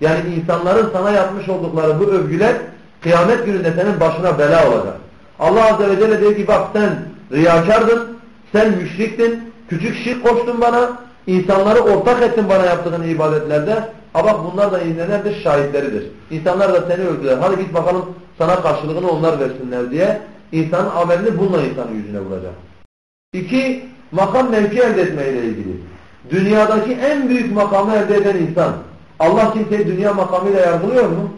Yani insanların sana yapmış oldukları bu övgüler kıyamet gününde senin başına bela olacak. Allah Azze ve Celle diyor ki bak sen riyakardın, sen müşriktin, küçük şirk koştun bana, insanları ortak ettin bana yaptığın ibadetlerde. Ha bak bunlar da nelerdir? Şahitleridir. İnsanlar da seni övdüler. Hadi git bakalım sana karşılığını onlar versinler diye insanın amelini bununla insanın yüzüne vuracak. İki, makam mevki elde etmeyle ilgili. Dünyadaki en büyük makamı elde eden insan. Allah kimseyi dünya makamıyla yargılıyor mu?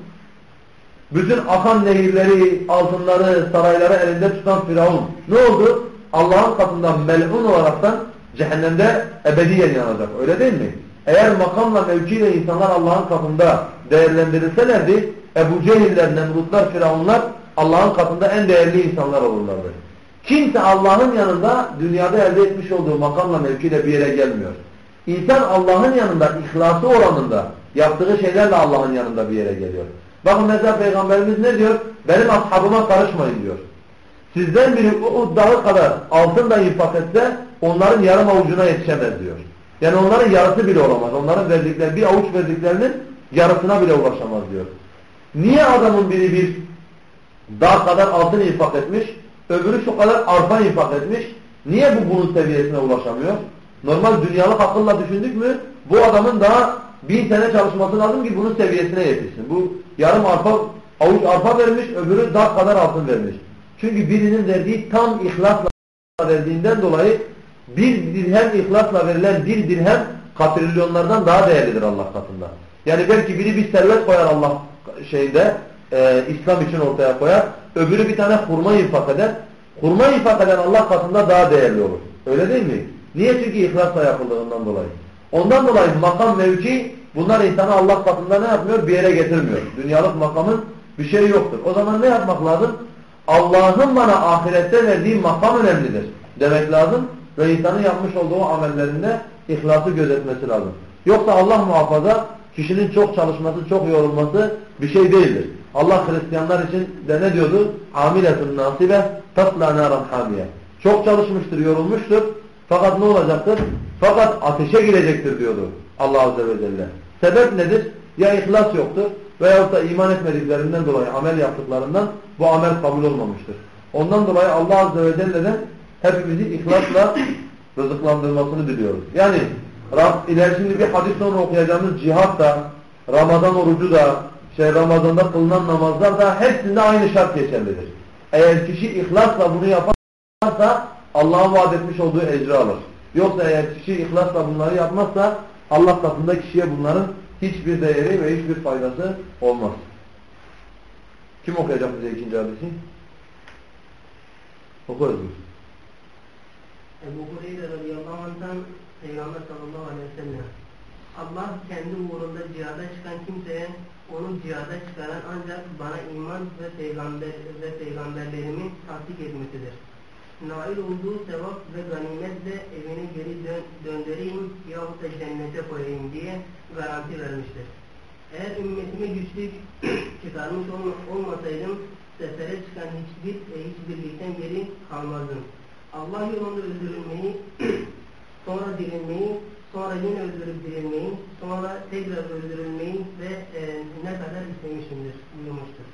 Bütün akan nehirleri, altınları, sarayları elinde tutan Firavun. Ne oldu? Allah'ın katından mel'un olaraktan cehennemde ebediyen yanacak. Öyle değil mi? Eğer makamla mevkiyle insanlar Allah'ın katında değerlendirilselerdi, Ebu Cehiller, Nemrutlar, Firavunlar Allah'ın katında en değerli insanlar olurlardı. Kimse Allah'ın yanında dünyada elde etmiş olduğu makamla mevkiyle bir yere gelmiyor. İnsan Allah'ın yanında ihlası oranında yaptığı şeylerle Allah'ın yanında bir yere geliyor. Bakın mesela Peygamberimiz ne diyor? Benim ashabıma karışmayın diyor. Sizden biri Uhud dağı kadar altın da infak etse onların yarım avucuna yetişemez diyor. Yani onların yarısı bile olamaz. Onların verdikleri bir avuç verdiklerinin yarısına bile ulaşamaz diyor. Niye adamın biri bir dağ kadar altın infak etmiş, öbürü şu kadar arpa infak etmiş? Niye bu bunun seviyesine ulaşamıyor? Normal dünyalık akılla düşündük mü bu adamın daha bin sene çalışması lazım ki bunun seviyesine yetişsin. Bu yarım arpa, avuç arpa vermiş, öbürü dağ kadar altın vermiş. Çünkü birinin verdiği tam ihlasla verdiğinden dolayı bir dirhem ihlasla verilen bir dirhem katrilyonlardan daha değerlidir Allah katında. Yani belki biri bir servet koyar Allah şeyde e, İslam için ortaya koyar. Öbürü bir tane hurma infak eder. Hurma infak eden Allah katında daha değerli olur. Öyle değil mi? Niye? Çünkü ihlasla yapıldığından dolayı. Ondan dolayı makam mevki bunlar insanı Allah katında ne yapmıyor? Bir yere getirmiyor. Dünyalık makamın bir şey yoktur. O zaman ne yapmak lazım? Allah'ın bana ahirette verdiği makam önemlidir demek lazım ve insanın yapmış olduğu amellerinde ihlası gözetmesi lazım. Yoksa Allah muhafaza kişinin çok çalışması, çok yorulması bir şey değildir. Allah Hristiyanlar için de ne diyordu? Amiletun nasibe tasla naran hamiye. Çok çalışmıştır, yorulmuştur. Fakat ne olacaktır? Fakat ateşe girecektir diyordu Allah Azze ve Celle. Sebep nedir? Ya ihlas yoktur veyahut da iman etmediklerinden dolayı amel yaptıklarından bu amel kabul olmamıştır. Ondan dolayı Allah Azze ve Celle'den hepimizi ihlasla rızıklandırmasını diliyoruz. Yani iler şimdi bir hadis sonra okuyacağımız cihat da, Ramazan orucu da, şey Ramazan'da kılınan namazlar da hepsinde aynı şart geçerlidir. Eğer kişi ihlasla bunu yaparsa Allah'ın vaat etmiş olduğu ecri alır. Yoksa eğer kişi ihlasla bunları yapmazsa Allah katında kişiye bunların hiçbir değeri ve hiçbir faydası olmaz. Kim okuyacak bize ikinci hadisi? Oku Özgür. Ebu Hureyre radıyallahu anh'tan Peygamber sallallahu aleyhi ve sellem Allah kendi uğrunda cihada çıkan kimseye onu cihada çıkaran ancak bana iman ve peygamber ve peygamberlerimi tasdik etmesidir. Nail olduğu sevap ve ganimetle evine geri dön döndüreyim yahut da cennete koyayım diye garanti vermiştir. Eğer ümmetime güçlük çıkarmış olma, olmasaydım sefere çıkan hiçbir hiçbirlikten geri kalmazdım. Allah yolunda öldürülmeyi, sonra dirilmeyi, sonra yine öldürüp dirilmeyi, sonra tekrar öldürülmeyi ve e, ne kadar istemişimdir buyurmuştur.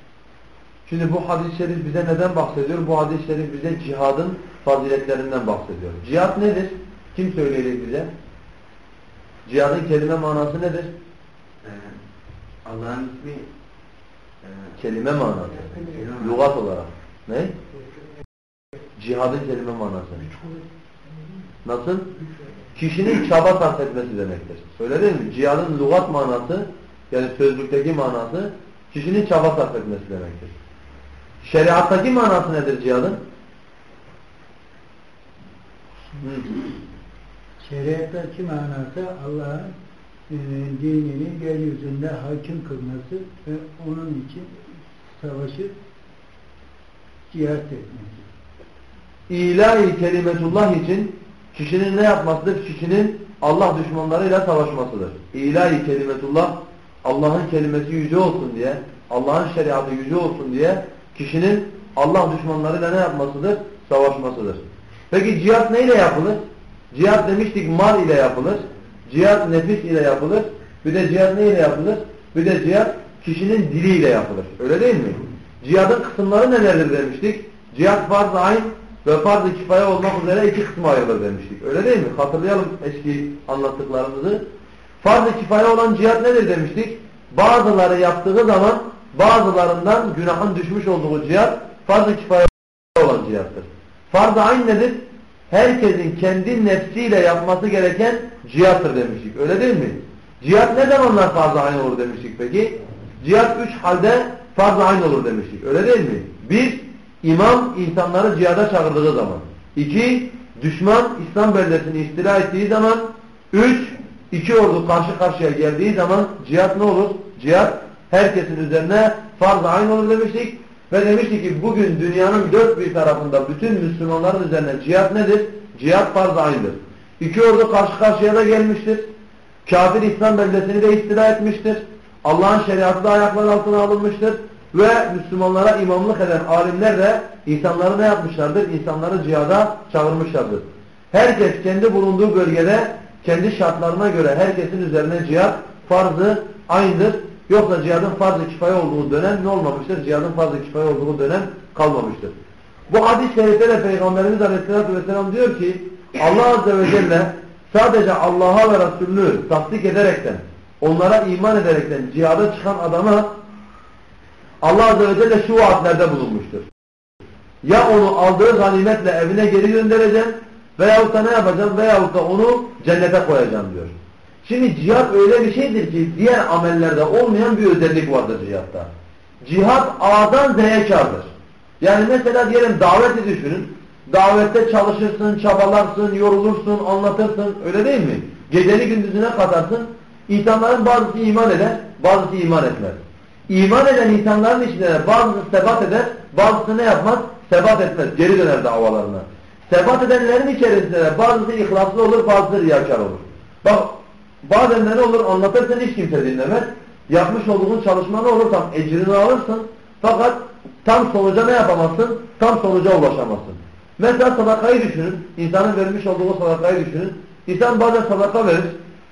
Şimdi bu hadis-i şerif bize neden bahsediyor? Bu hadis-i şerif bize cihadın faziletlerinden bahsediyor. Cihad nedir? Kim söyleyecek bize? Cihadın kelime manası nedir? Ee, Allah'ın ismi e, Kelime manası. Lugat olarak. Ne? Cihadın kelime manası. Nasıl? Kişinin çaba sarf etmesi demektir. Öyle değil mi? Cihadın lugat manası yani sözlükteki manası kişinin çaba sarf etmesi demektir. Şeriattaki manası nedir cihadın? Şeriattaki manası Allah'ın e, dininin yeryüzünde hakim kılması ve onun için savaşıp cihat etmesi. İlahi kelimetullah için kişinin ne yapmasıdır? Kişinin Allah düşmanlarıyla savaşmasıdır. İlahi kelimetullah Allah'ın kelimesi yüce olsun diye, Allah'ın şeriatı yüce olsun diye kişinin Allah düşmanlarıyla ne yapmasıdır? Savaşmasıdır. Peki cihat neyle yapılır? Cihat demiştik mal ile yapılır. Cihat nefis ile yapılır. Bir de cihat neyle yapılır? Bir de cihat kişinin diliyle yapılır. Öyle değil mi? Cihadın kısımları nelerdir demiştik? Cihat farz-ı ayn ve farz-ı kifaya olmak üzere iki kısma ayrılır demiştik. Öyle değil mi? Hatırlayalım eski anlattıklarımızı. Farz-ı kifaya olan cihat nedir demiştik? Bazıları yaptığı zaman bazılarından günahın düşmüş olduğu cihat farz-ı kifaya olan cihattır. Farz-ı ayn nedir? Herkesin kendi nefsiyle yapması gereken cihattır demiştik. Öyle değil mi? Cihat ne zamanlar farz-ı ayn olur demiştik peki? Cihat üç halde farz-ı ayn olur demiştik. Öyle değil mi? Bir, imam insanları cihada çağırdığı zaman. İki, düşman İslam beldesini istila ettiği zaman. Üç, iki ordu karşı karşıya geldiği zaman cihat ne olur? Cihat herkesin üzerine farz-ı ayn olur demiştik. Ve demiştik ki bugün dünyanın dört bir tarafında bütün Müslümanların üzerine cihat nedir? Cihat farz-ı aynıdır. İki ordu karşı karşıya da gelmiştir. Kafir İslam beldesini de istila etmiştir. Allah'ın şeriatı da ayaklar altına alınmıştır. Ve Müslümanlara imamlık eden alimler de insanları ne yapmışlardır? İnsanları cihada çağırmışlardır. Herkes kendi bulunduğu bölgede kendi şartlarına göre herkesin üzerine cihat farzı aynıdır. Yoksa cihadın farz-ı olduğu dönem ne olmamıştır? Cihadın farz-ı olduğu dönem kalmamıştır. Bu hadis-i şerifte de Peygamberimiz Aleyhisselatü Vesselam diyor ki Allah Azze ve Celle sadece Allah'a ve Resulünü tasdik ederekten, onlara iman ederekten cihada çıkan adama Allah Azze ve Celle şu vaatlerde bulunmuştur. Ya onu aldığı ganimetle evine geri göndereceğim veyahut da ne yapacağım veyahut da onu cennete koyacağım diyor. Şimdi cihat öyle bir şeydir ki diğer amellerde olmayan bir özellik vardır cihatta. Cihat A'dan Z'ye kardır. Yani mesela diyelim daveti düşünün. Davette çalışırsın, çabalarsın, yorulursun, anlatırsın. Öyle değil mi? Geceni gündüzüne katarsın. İnsanların bazısı iman eder, bazısı iman etmez. İman eden insanların içinde bazısı sebat eder, bazısı ne yapmaz? Sebat etmez. Geri döner davalarına. Sebat edenlerin içerisinde de bazısı ihlaslı olur, bazısı riyakar olur. Bak bazen ne olur anlatırsan hiç kimse dinlemez. Yapmış olduğun çalışma ne olur? Tam ecrini alırsın. Fakat tam sonuca ne yapamazsın? Tam sonuca ulaşamazsın. Mesela sadakayı düşünün. İnsanın vermiş olduğu sadakayı düşünün. İnsan bazen sadaka verir.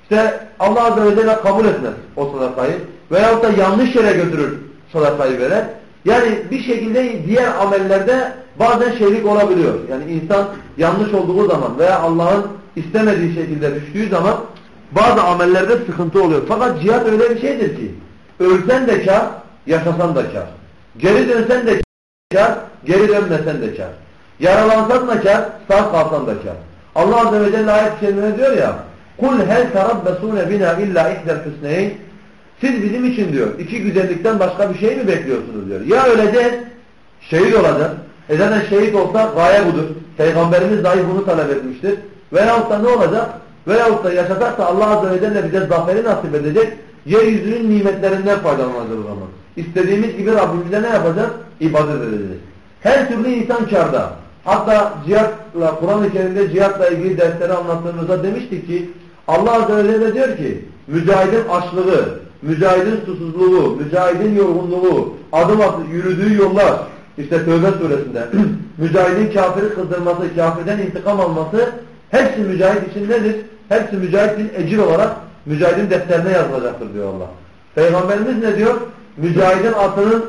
İşte Allah Azze ve Celle kabul etmez o sadakayı. Veyahut da yanlış yere götürür sadakayı verer. Yani bir şekilde diğer amellerde bazen şeylik olabiliyor. Yani insan yanlış olduğu zaman veya Allah'ın istemediği şekilde düştüğü zaman bazı amellerde sıkıntı oluyor. Fakat cihat öyle bir şeydir ki ölsen de kar, yaşasan da kar. Geri dönsen de kar, geri dönmesen de kar. Yaralansan da kar, sağ kalsan da kar. Allah Azze ve Celle ayet-i kerimede diyor ya قُلْ هَلْ تَرَبَّسُونَ بِنَا اِلَّا اِحْدَ الْحُسْنَيْنِ siz bizim için diyor iki güzellikten başka bir şey mi bekliyorsunuz diyor. Ya öleceğiz, şehit olacağız. E zaten şehit olsa gaye budur. Peygamberimiz dahi bunu talep etmiştir. Veyahut da ne olacak? Veyahut da yaşasak da Allah Azze ve Celle bize zaferi nasip edecek. Yeryüzünün nimetlerinden faydalanacağız o zaman. İstediğimiz gibi Rabbimize ne yapacağız? İbadet edeceğiz. Her türlü insan karda. Hatta cihatla, Kur'an-ı Kerim'de cihatla ilgili dersleri anlattığımızda demiştik ki Allah Azze ve Celle diyor ki mücahidin açlığı, mücahidin susuzluğu, mücahidin yorgunluğu, adım atı yürüdüğü yollar işte Tövbe suresinde mücahidin kafiri kızdırması, kafirden intikam alması hepsi mücahit için nedir? Hepsi mücahidin ecir olarak mücahidin defterine yazılacaktır diyor Allah. Peygamberimiz ne diyor? Mücahidin atının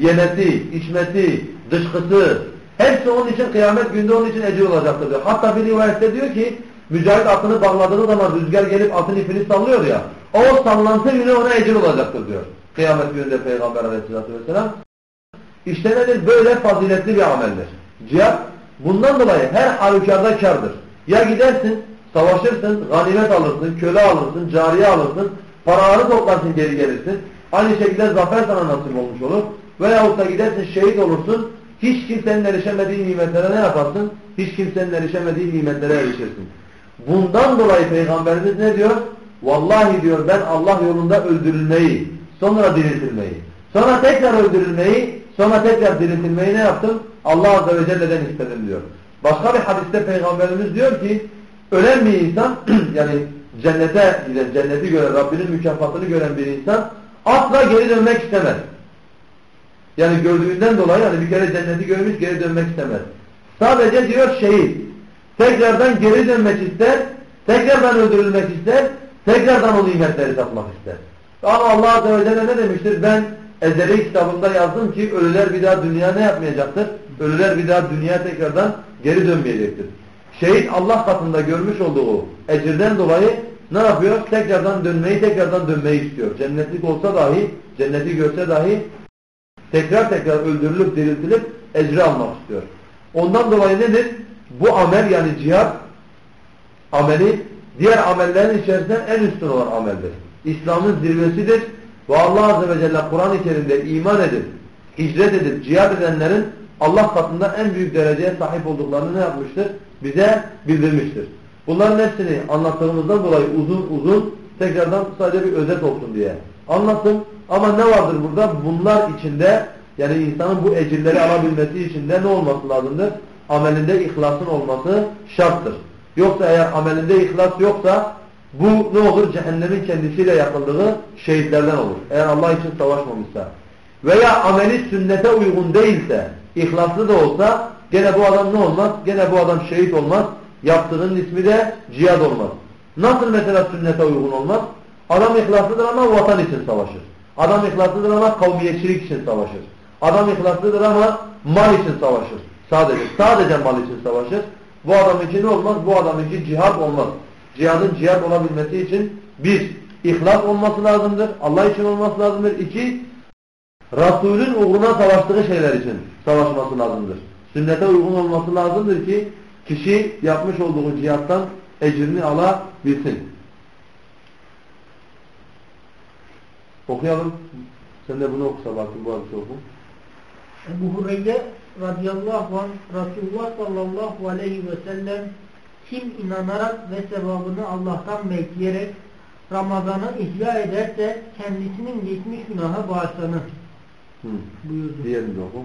yemesi, içmesi, dışkısı hepsi onun için kıyamet günde onun için ecir olacaktır diyor. Hatta bir rivayette diyor ki mücahit atını bağladığı zaman rüzgar gelip atın ipini sallıyor ya o sallantı günü ona ecir olacaktır diyor. Kıyamet gününde Peygamber aleyhissalatü vesselam. İşte nedir? Böyle faziletli bir ameldir. Cihat bundan dolayı her halükarda kardır. Ya gidersin, savaşırsın, ganimet alırsın, köle alırsın, cariye alırsın, paraları toplarsın geri gelirsin. Aynı şekilde zafer sana nasip olmuş olur. Veyahut da gidersin şehit olursun, hiç kimsenin erişemediği nimetlere ne yaparsın? Hiç kimsenin erişemediği nimetlere erişirsin. Bundan dolayı Peygamberimiz ne diyor? Vallahi diyor ben Allah yolunda öldürülmeyi, sonra diriltilmeyi, sonra tekrar öldürülmeyi, sonra tekrar diriltilmeyi ne yaptım? Allah Azze ve Celle'den istedim diyor. Başka bir hadiste Peygamberimiz diyor ki ölen bir insan yani cennete giden, cenneti gören, Rabbinin mükafatını gören bir insan asla geri dönmek istemez. Yani gördüğünden dolayı hani bir kere cenneti görmüş geri dönmek istemez. Sadece diyor şehit. Tekrardan geri dönmek ister, tekrardan öldürülmek ister, tekrardan o nimetleri tatmak ister. Ama Allah Azze ve Celle ne demiştir? Ben ezeli kitabında yazdım ki ölüler bir daha dünya ne yapmayacaktır? Ölüler bir daha dünya tekrardan geri dönmeyecektir. Şehit Allah katında görmüş olduğu ecirden dolayı ne yapıyor? Tekrardan dönmeyi, tekrardan dönmeyi istiyor. Cennetlik olsa dahi, cenneti görse dahi tekrar tekrar öldürülüp diriltilip ecri almak istiyor. Ondan dolayı nedir? Bu amel yani cihat ameli diğer amellerin içerisinde en üstün olan ameldir. İslam'ın zirvesidir. Ve Allah Azze ve Celle Kur'an-ı Kerim'de iman edip, hicret edip, cihat edenlerin Allah katında en büyük dereceye sahip olduklarını ne yapmıştır? Bize bildirmiştir. Bunların hepsini anlattığımızdan dolayı uzun uzun tekrardan sadece bir özet olsun diye anlattım. Ama ne vardır burada? Bunlar içinde yani insanın bu ecirleri alabilmesi için de ne olması lazımdır? Amelinde ihlasın olması şarttır. Yoksa eğer amelinde ihlas yoksa bu ne olur? Cehennemin kendisiyle yakıldığı şehitlerden olur. Eğer Allah için savaşmamışsa. Veya ameli sünnete uygun değilse, ihlaslı da olsa gene bu adam ne olmaz? Gene bu adam şehit olmaz. Yaptığının ismi de cihad olmaz. Nasıl mesela sünnete uygun olmaz? Adam ihlaslıdır ama vatan için savaşır. Adam ihlaslıdır ama kavmiyetçilik için savaşır. Adam ihlaslıdır ama mal için savaşır. Sadece, sadece mal için savaşır. Bu adam için ne olmaz? Bu adam için cihad olmaz. Cihadın cihad olabilmesi için bir, ihlas olması lazımdır. Allah için olması lazımdır. İki, Resulün uğruna savaştığı şeyler için savaşması lazımdır. Sünnete uygun olması lazımdır ki kişi yapmış olduğu cihattan ecrini alabilsin. Okuyalım. Sen de bunu okusa bakın bu hadisi oku. Ebu Hureyre radıyallahu anh Resulullah sallallahu aleyhi ve sellem kim inanarak ve sevabını Allah'tan bekleyerek Ramazan'ı ihya ederse kendisinin geçmiş günahı bağışlanır Hı. buyurdu. Diğerini de oku.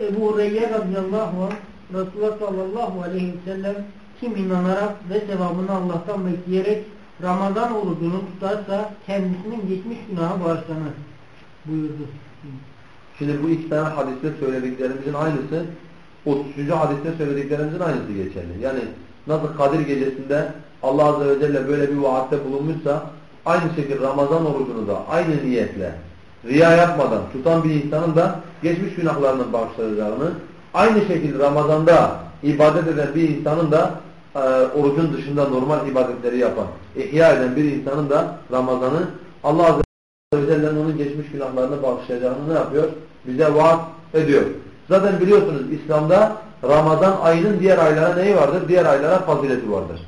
Ebu Hureyre radıyallahu anh Resulullah sallallahu aleyhi ve sellem kim inanarak ve sevabını Allah'tan bekleyerek Ramazan orucunu tutarsa kendisinin geçmiş günahı bağışlanır buyurdu. Şimdi bu iki tane hadiste söylediklerimizin aynısı 33. hadiste söylediklerimizin aynısı geçerli. Yani nasıl Kadir gecesinde Allah Azze ve Celle böyle bir vaatte bulunmuşsa aynı şekilde Ramazan orucunu da aynı niyetle riya yapmadan tutan bir insanın da geçmiş günahlarının bağışlanacağını aynı şekilde Ramazan'da ibadet eden bir insanın da e, orucun dışında normal ibadetleri yapan, ihya eden bir insanın da Ramazan'ı Allah Azze ve onun geçmiş günahlarını bağışlayacağını ne yapıyor? Bize vaat ediyor. Zaten biliyorsunuz İslam'da Ramazan ayının diğer aylara neyi vardır? Diğer aylara fazileti vardır.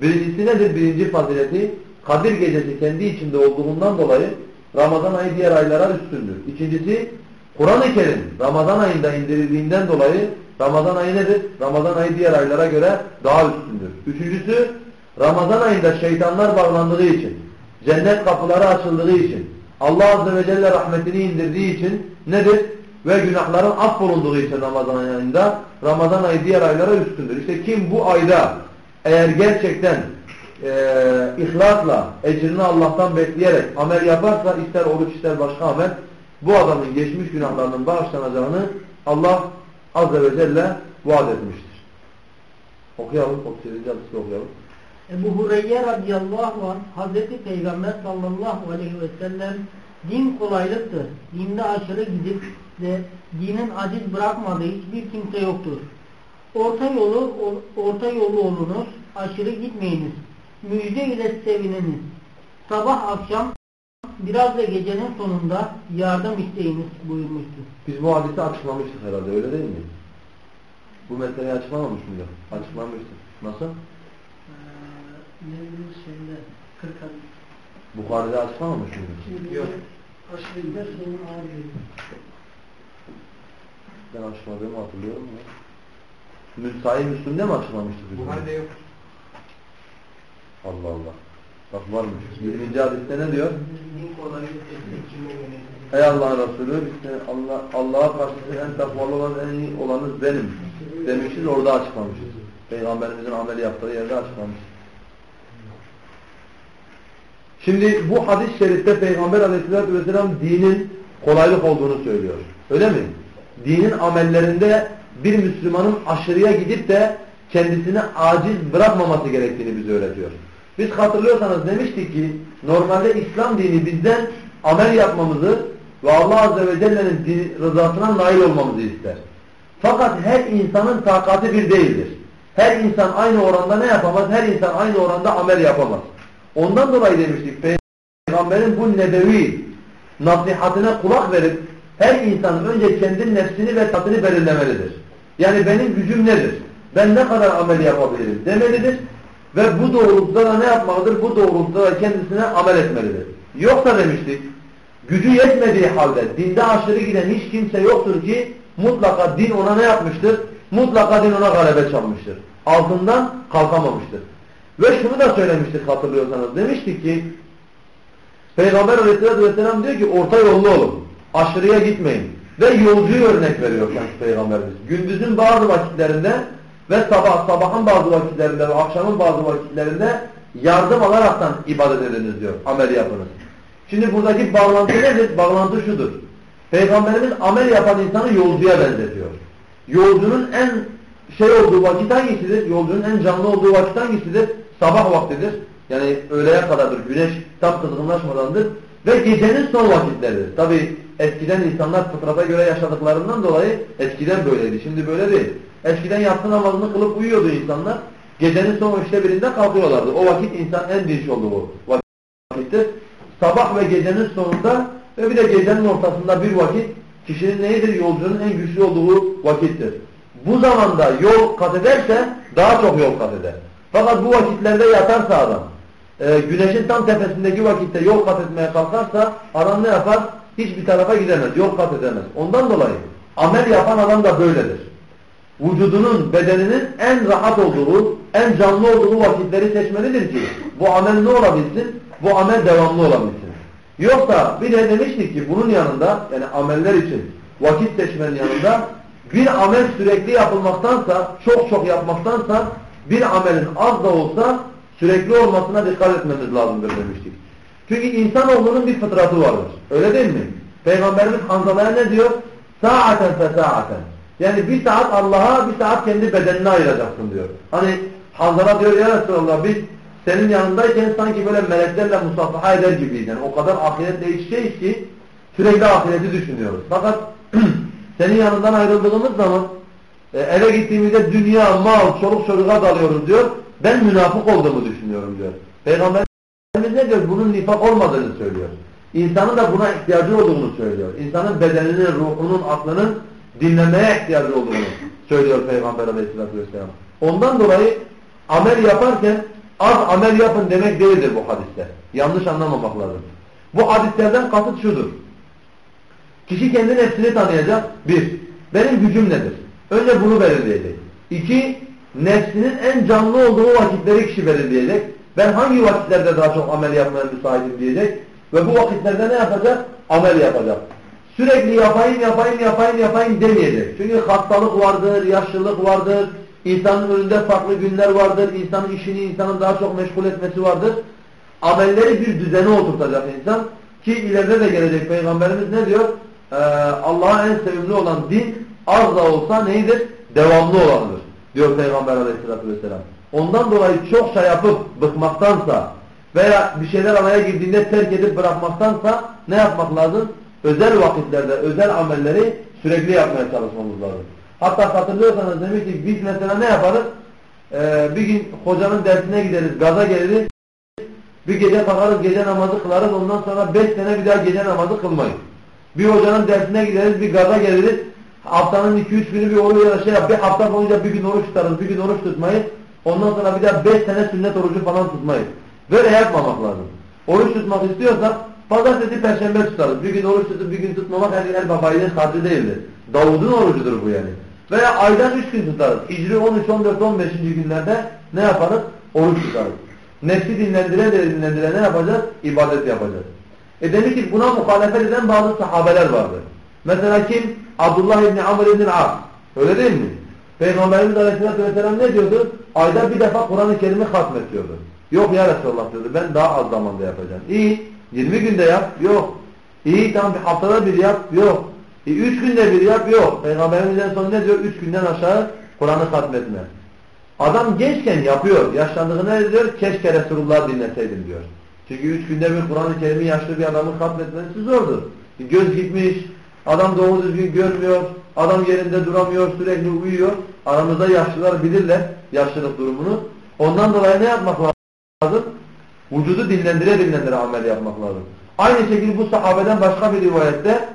Birincisi nedir? Birinci fazileti Kadir gecesi kendi içinde olduğundan dolayı Ramazan ayı diğer aylara üstündür. İkincisi Kur'an-ı Kerim Ramazan ayında indirildiğinden dolayı Ramazan ayı nedir? Ramazan ayı diğer aylara göre daha üstündür. Üçüncüsü Ramazan ayında şeytanlar bağlandığı için, cennet kapıları açıldığı için, Allah Azze ve Celle rahmetini indirdiği için nedir? Ve günahların affolunduğu için Ramazan ayında Ramazan ayı diğer aylara üstündür. İşte kim bu ayda eğer gerçekten e, ihlasla ecrini Allah'tan bekleyerek amel yaparsa ister oruç ister başka amel bu adamın geçmiş günahlarının bağışlanacağını Allah Azze ve Celle vaat etmiştir. Okuyalım. 37. hadisi okuyalım. Ebu Hureyre radıyallahu anh Hazreti Peygamber sallallahu aleyhi ve sellem din kolaylıktır. Dinde aşırı gidip de dinin aciz bırakmadığı hiçbir kimse yoktur. Orta yolu orta yolu olunuz, aşırı gitmeyiniz. Müjde ile sevininiz. Sabah akşam biraz da gecenin sonunda yardım isteyiniz buyurmuştur. Biz bu hadisi açıklamıştık herhalde öyle değil mi? Bu meseleyi açıklamamış mıydık? Açıklamıştık. Nasıl? Mevlüt şeyinde 40 hadis. Bukhari'de? Yok. Aşırı gider sonra ağır. Ben açmadığımı hatırlıyorum ya. Sahih Müslüm'de mi bunu? Buhari'de yok. Allah Allah. Bak varmış. 20. hadiste ne diyor? Ey Allah'ın Resulü işte Allah Allah'a karşı en takvalı olan en iyi olanınız benim demişiz orada açıklamışız. Peygamberimizin ameli yaptığı yerde açıklamışız. Şimdi bu hadis-i şerifte Peygamber aleyhissalatü vesselam dinin kolaylık olduğunu söylüyor. Öyle mi? Dinin amellerinde bir Müslümanın aşırıya gidip de kendisini aciz bırakmaması gerektiğini bize öğretiyor. Biz hatırlıyorsanız demiştik ki normalde İslam dini bizden amel yapmamızı ve Allah Azze ve Celle'nin rızasına nail olmamızı ister. Fakat her insanın takati bir değildir. Her insan aynı oranda ne yapamaz? Her insan aynı oranda amel yapamaz. Ondan dolayı demiştik Peygamberin bu nebevi nasihatine kulak verip her insan önce kendi nefsini ve tatını belirlemelidir. Yani benim gücüm nedir? Ben ne kadar amel yapabilirim demelidir. Ve bu doğrultuda da ne yapmalıdır? Bu doğrultuda da kendisine amel etmelidir. Yoksa demiştik, gücü yetmediği halde dinde aşırı giden hiç kimse yoktur ki mutlaka din ona ne yapmıştır? Mutlaka din ona galebe çalmıştır. Altından kalkamamıştır. Ve şunu da söylemiştik hatırlıyorsanız. Demiştik ki Peygamber aleyhissalatü vesselam diyor ki orta yollu olun. Aşırıya gitmeyin. Ve yolcuyu örnek veriyor sanki Peygamberimiz. Gündüzün bazı vakitlerinde ve sabah, sabahın bazı vakitlerinde ve akşamın bazı vakitlerinde yardım alaraktan ibadet ediniz diyor. Amel yapınız. Şimdi buradaki bağlantı nedir? Bağlantı şudur. Peygamberimiz amel yapan insanı yolcuya benzetiyor. Yolcunun en şey olduğu vakit hangisidir? Yolcunun en canlı olduğu vakit hangisidir? Sabah vaktidir. Yani öğleye kadardır. Güneş tam kızgınlaşmadandır. Ve gecenin son vakitleridir. Tabi eskiden insanlar fıtrata göre yaşadıklarından dolayı eskiden böyleydi. Şimdi böyle değil. Eskiden yatsı namazını kılıp uyuyordu insanlar. Gecenin son üçte birinde kalkıyorlardı. O vakit insan en dinç olduğu vakittir. Sabah ve gecenin sonunda ve bir de gecenin ortasında bir vakit kişinin neyidir? Yolcunun en güçlü olduğu vakittir. Bu zamanda yol kat ederse daha çok yol kat eder. Fakat bu vakitlerde yatarsa adam, e, güneşin tam tepesindeki vakitte yol kat etmeye kalkarsa adam ne yapar? Hiçbir tarafa gidemez, yol kat edemez. Ondan dolayı amel yapan adam da böyledir. Vücudunun, bedeninin en rahat olduğu, en canlı olduğu vakitleri seçmelidir ki bu amel ne olabilsin? Bu amel devamlı olabilsin. Yoksa bir de demiştik ki bunun yanında yani ameller için vakit seçmenin yanında bir amel sürekli yapılmaktansa, çok çok yapmaktansa bir amelin az da olsa sürekli olmasına dikkat etmemiz lazımdır demiştik. Çünkü insanoğlunun bir fıtratı vardır. Öyle değil mi? Peygamberimiz Hanzala'ya ne diyor? Sa'aten fe sa'aten. Yani bir saat Allah'a bir saat kendi bedenine ayıracaksın diyor. Hani Hanzala diyor ya Resulallah biz senin yanındayken sanki böyle meleklerle musafaha eder gibiyiz. Yani o kadar ahiretle iç ki sürekli ahireti düşünüyoruz. Fakat senin yanından ayrıldığımız zaman e, eve gittiğimizde dünya, mal, çoluk çocuğa dalıyoruz diyor. Ben münafık olduğumu düşünüyorum diyor. Peygamberimiz ne diyor? Bunun nifak olmadığını söylüyor. İnsanın da buna ihtiyacı olduğunu söylüyor. İnsanın bedeninin, ruhunun, aklının dinlemeye ihtiyacı olduğunu söylüyor Peygamber aleyhissalatü vesselam. Ondan dolayı amel yaparken az amel yapın demek değildir bu hadiste. Yanlış anlamamak lazım. Bu hadislerden kasıt şudur. Kişi kendi nefsini tanıyacak. Bir, benim gücüm nedir? Önce bunu belirleyecek. İki, nefsinin en canlı olduğu vakitleri kişi belirleyecek. Ben hangi vakitlerde daha çok amel yapmaya müsaitim diyecek. Ve bu vakitlerde ne yapacak? Amel yapacak. Sürekli yapayım, yapayım, yapayım, yapayım demeyecek. Çünkü hastalık vardır, yaşlılık vardır, insanın önünde farklı günler vardır, insanın işini insanın daha çok meşgul etmesi vardır. Amelleri bir düzene oturtacak insan. Ki ileride de gelecek Peygamberimiz ne diyor? Ee, Allah'a en sevimli olan din az da olsa neydir? Devamlı olanıdır. Diyor Peygamber aleyhissalatü vesselam. Ondan dolayı çok şey yapıp bıkmaktansa veya bir şeyler araya girdiğinde terk edip bırakmaktansa ne yapmak lazım? Özel vakitlerde özel amelleri sürekli yapmaya çalışmamız lazım. Hatta hatırlıyorsanız demiştik biz mesela ne yaparız? Ee, bir gün hocanın dersine gideriz, gaza geliriz. Bir gece kalkarız, gece namazı kılarız. Ondan sonra beş sene bir daha gece namazı kılmayız. Bir hocanın dersine gideriz, bir gaza geliriz. Haftanın iki üç günü bir oruç ya da şey yap. Bir hafta boyunca bir gün oruç tutarız, bir gün oruç tutmayız. Ondan sonra bir daha beş sene sünnet orucu falan tutmayız. Böyle yapmamak lazım. Oruç tutmak istiyorsak pazartesi, perşembe tutarız. Bir gün oruç tutup bir gün tutmamak her, her babayın harcı değildir. Davud'un orucudur bu yani. Veya aydan üç gün tutarız. Hicri 13, 14, 15. günlerde ne yaparız? Oruç tutarız. Nefsi dinlendire de dinlendire ne yapacağız? İbadet yapacağız. E demek ki buna muhalefet eden bazı sahabeler vardı. Mesela kim? Abdullah İbni Amr İbni As. Öyle değil mi? Peygamberimiz Aleyhisselatü Vesselam ne diyordu? Ayda bir defa Kur'an-ı Kerim'i hatmet diyordu. Yok ya Resulullah diyordu. Ben daha az zamanda yapacağım. İyi. 20 günde yap. Yok. İyi tamam bir haftada bir yap. Yok. E, üç günde bir yap. Yok. Peygamberimiz en son ne diyor? Üç günden aşağı Kur'an'ı hatmetme. Adam gençken yapıyor. Yaşlandığında ne diyor? Keşke Resulullah'ı dinleseydim diyor. Çünkü üç günde bir Kur'an-ı Kerim'i yaşlı bir adamın hatmetmesi zordur. Göz gitmiş, adam doğru düzgün görmüyor, adam yerinde duramıyor, sürekli uyuyor. Aramızda yaşlılar bilirler yaşlılık durumunu. Ondan dolayı ne yapmak lazım? Vücudu dinlendire dinlendire amel yapmak lazım. Aynı şekilde bu sahabeden başka bir rivayette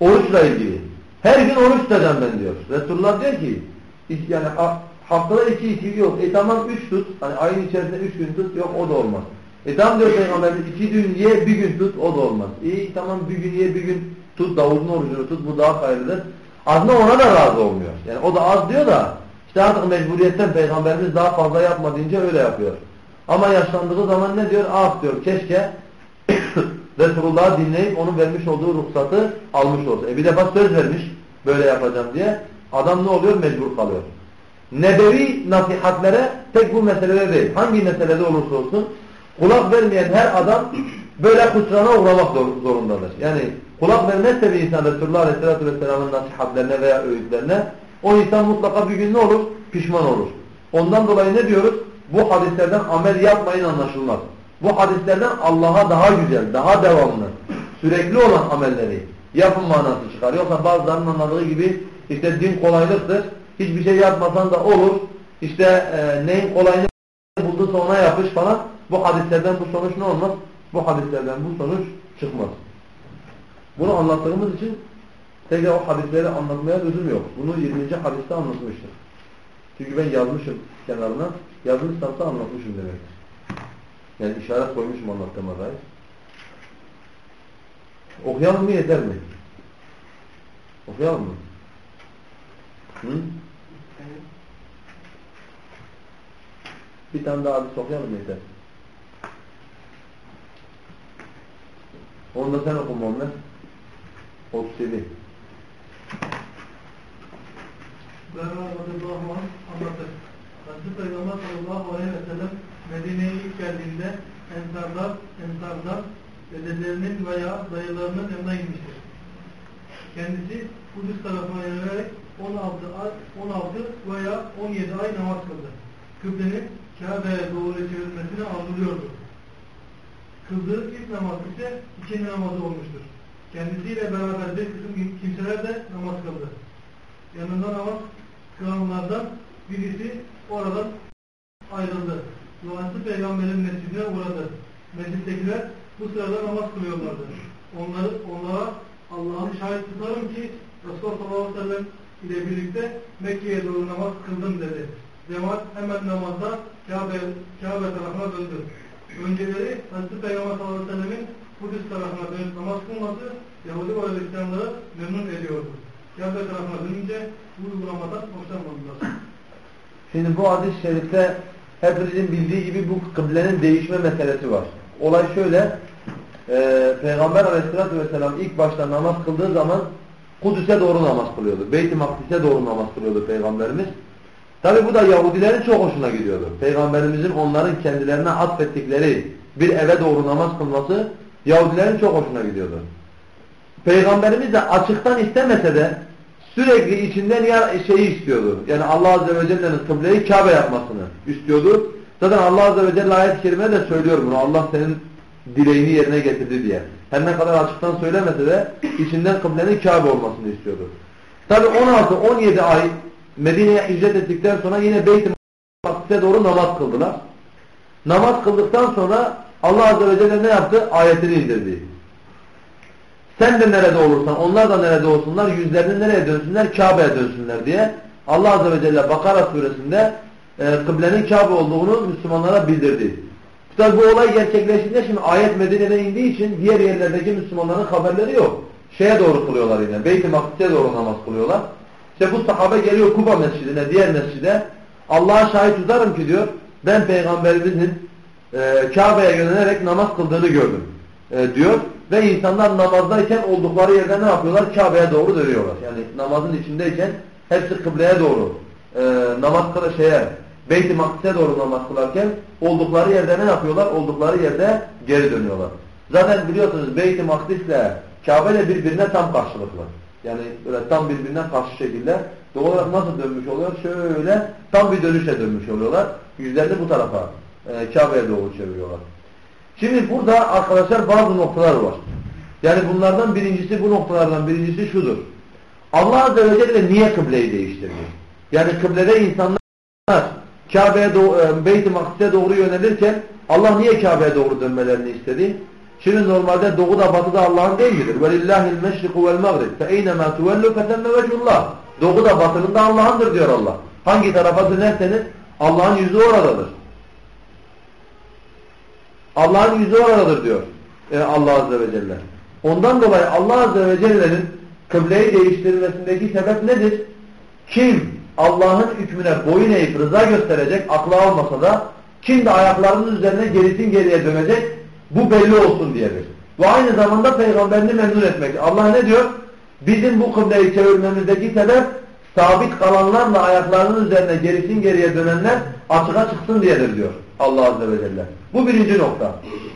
oruçla ilgili. Her gün oruç tutacağım ben diyor. Resulullah diyor ki yani haftada iki iki yok. E tamam üç tut. Hani ayın içerisinde üç gün tut. Yok o da olmaz. E tamam diyor Peygamberimiz iki gün ye bir gün tut. O da olmaz. İyi tamam bir gün ye bir gün tut. Davudun orucunu tut. Bu daha hayırlıdır. Aslında ona da razı olmuyor. Yani o da az diyor da işte artık mecburiyetten Peygamberimiz daha fazla yapma deyince öyle yapıyor. Ama yaşlandığı zaman ne diyor? Ah diyor keşke Resulullah'ı dinleyip onun vermiş olduğu ruhsatı almış olsa. E bir defa söz vermiş böyle yapacağım diye. Adam ne oluyor? Mecbur kalıyor. Nebevi nasihatlere tek bu meselede değil. Hangi meselede olursa olsun kulak vermeyen her adam böyle kusrana uğramak zorundadır. Yani kulak vermezse bir insan Resulullah Aleyhisselatü Vesselam'ın nasihatlerine veya öğütlerine o insan mutlaka bir gün ne olur? Pişman olur. Ondan dolayı ne diyoruz? Bu hadislerden amel yapmayın anlaşılmaz. Bu hadislerden Allah'a daha güzel, daha devamlı, sürekli olan amelleri yapın manası çıkar. Yoksa bazılarının anladığı gibi işte din kolaylıktır. Hiçbir şey yapmasan da olur. İşte e, neyin kolayını bulduysa ona yapış falan. Bu hadislerden bu sonuç ne olmaz? Bu hadislerden bu sonuç çıkmaz. Bunu anlattığımız için tekrar o hadisleri anlatmaya lüzum yok. Bunu 20. hadiste anlatmıştır. Çünkü ben yazmışım kenarına. Yazmışsam da anlatmışım demektir. Yani işaret koymuşum anlattığıma dair. Okuyalım mı yeter mi? Okuyalım mı? Hı? Bir tane daha hadis okuyalım yeter. Onu da sen oku Muhammed. 37. Berra radıyallahu anh anlatır. Hazreti Peygamber sallallahu aleyhi ve sellem Medine'ye ilk geldiğinde ensarlar, ensarlar dedelerinin veya dayılarının yanına inmiştir. Kendisi Kudüs tarafına yönelerek 16 ay, 16 veya 17 ay namaz kıldı. Kıblenin Kabe'ye doğru çevirmesini arzuluyordu. Kıldığı ilk namaz ise ikindi namazı olmuştur. Kendisiyle beraber bir kısım kimseler de namaz kıldı. Yanında namaz kılanlardan birisi oradan ayrıldı. Duası peygamberin mescidine uğradı. Mescittekiler bu sırada namaz kılıyorlardı. Onları, onlara Allah'ın şahit tutarım ki Resulullah sallallahu aleyhi ve sellem ile birlikte Mekke'ye doğru namaz kıldım dedi. Cemaat hemen namazda Kabe, Kabe tarafına döndü. Önceleri Hazreti Peygamber sallallahu aleyhi ve sellemin Kudüs tarafına dönüp namaz kılması Yahudi ve Hristiyanları memnun ediyordu. Kabe tarafına dönünce bu uygulamadan hoşlanmadılar. Şimdi bu hadis-i şerifte hepinizin bildiği gibi bu kıblenin değişme meselesi var. Olay şöyle, e, Peygamber aleyhissalatü vesselam ilk başta namaz kıldığı zaman Kudüs'e doğru namaz kılıyordu. Beyt-i Makdis'e doğru namaz kılıyordu Peygamberimiz. Tabi bu da Yahudilerin çok hoşuna gidiyordu. Peygamberimizin onların kendilerine atfettikleri bir eve doğru namaz kılması Yahudilerin çok hoşuna gidiyordu. Peygamberimiz de açıktan istemese de sürekli içinden ya şeyi istiyordu. Yani Allah Azze ve Celle'nin kıbleyi Kabe yapmasını istiyordu. Zaten Allah Azze ve Celle ayet-i kerime de söylüyor bunu. Allah senin dileğini yerine getirdi diye. Her ne kadar açıktan söylemese de içinden kıblenin Kabe olmasını istiyordu. Tabi 16-17 ay Medine'ye hicret ettikten sonra yine Beyt-i doğru namaz kıldılar. Namaz kıldıktan sonra Allah Azze ve Celle ne yaptı? Ayetini indirdi. Sen de nerede olursan, onlar da nerede olsunlar, yüzlerini nereye dönsünler? Kabe'ye dönsünler diye. Allah Azze ve Celle Bakara suresinde e, kıblenin Kabe olduğunu Müslümanlara bildirdi. Tabi bu olay gerçekleştiğinde şimdi ayet Medine'de indiği için diğer yerlerdeki Müslümanların haberleri yok. Şeye doğru kılıyorlar yine. Beyt-i Makdis'e doğru namaz kılıyorlar. İşte bu sahabe geliyor Kuba mescidine, diğer mescide. Allah'a şahit tutarım ki diyor, ben peygamberimizin e, Kabe'ye yönelerek namaz kıldığını gördüm e, diyor. Ve insanlar namazdayken oldukları yerde ne yapıyorlar? Kabe'ye doğru dönüyorlar. Yani namazın içindeyken hepsi kıbleye doğru e, namaz kılı şeye, Beyt-i Makdis'e doğru namaz kılarken oldukları yerde ne yapıyorlar? Oldukları yerde geri dönüyorlar. Zaten biliyorsunuz Beyt-i Makdis'le Kabe de birbirine tam karşılıklı. Yani böyle tam birbirine karşı şekilde doğal olarak nasıl dönmüş oluyor? Şöyle tam bir dönüşe dönmüş oluyorlar. Yüzlerini bu tarafa e, Kabe'ye doğru çeviriyorlar. Şimdi burada arkadaşlar bazı noktalar var. Yani bunlardan birincisi bu noktalardan birincisi şudur. Allah Azze ve Celle niye kıbleyi değiştirdi? Yani kıblede insanlar Kabe'ye e, Beyt-i Makdis'e doğru yönelirken Allah niye Kabe'ye doğru dönmelerini istedi? Şimdi normalde doğu da batı da Allah'ın değil midir? وَلِلَّهِ الْمَشْرِقُ وَالْمَغْرِبِ فَاَيْنَمَا تُوَلُّ فَتَمَّ وَجْهُ اللّٰهِ Doğu da batının da Allah'ındır diyor Allah. Hangi tarafa dönerseniz Allah'ın yüzü oradadır. Allah'ın yüzü oradadır diyor e, Allah Azze ve Celle. Ondan dolayı Allah Azze ve Celle'nin kıbleyi değiştirmesindeki sebep nedir? Kim Allah'ın hükmüne boyun eğip rıza gösterecek aklı almasa da kim de ayaklarının üzerine gerisin geriye dönecek bu belli olsun diyedir. Ve aynı zamanda peygamberini memnun etmek. Allah ne diyor? Bizim bu kıbleyi çevirmemizdeki sebep sabit kalanlarla ayaklarının üzerine gerisin geriye dönenler açığa çıksın diyedir diyor Allah Azze ve Celle. Bu birinci nokta.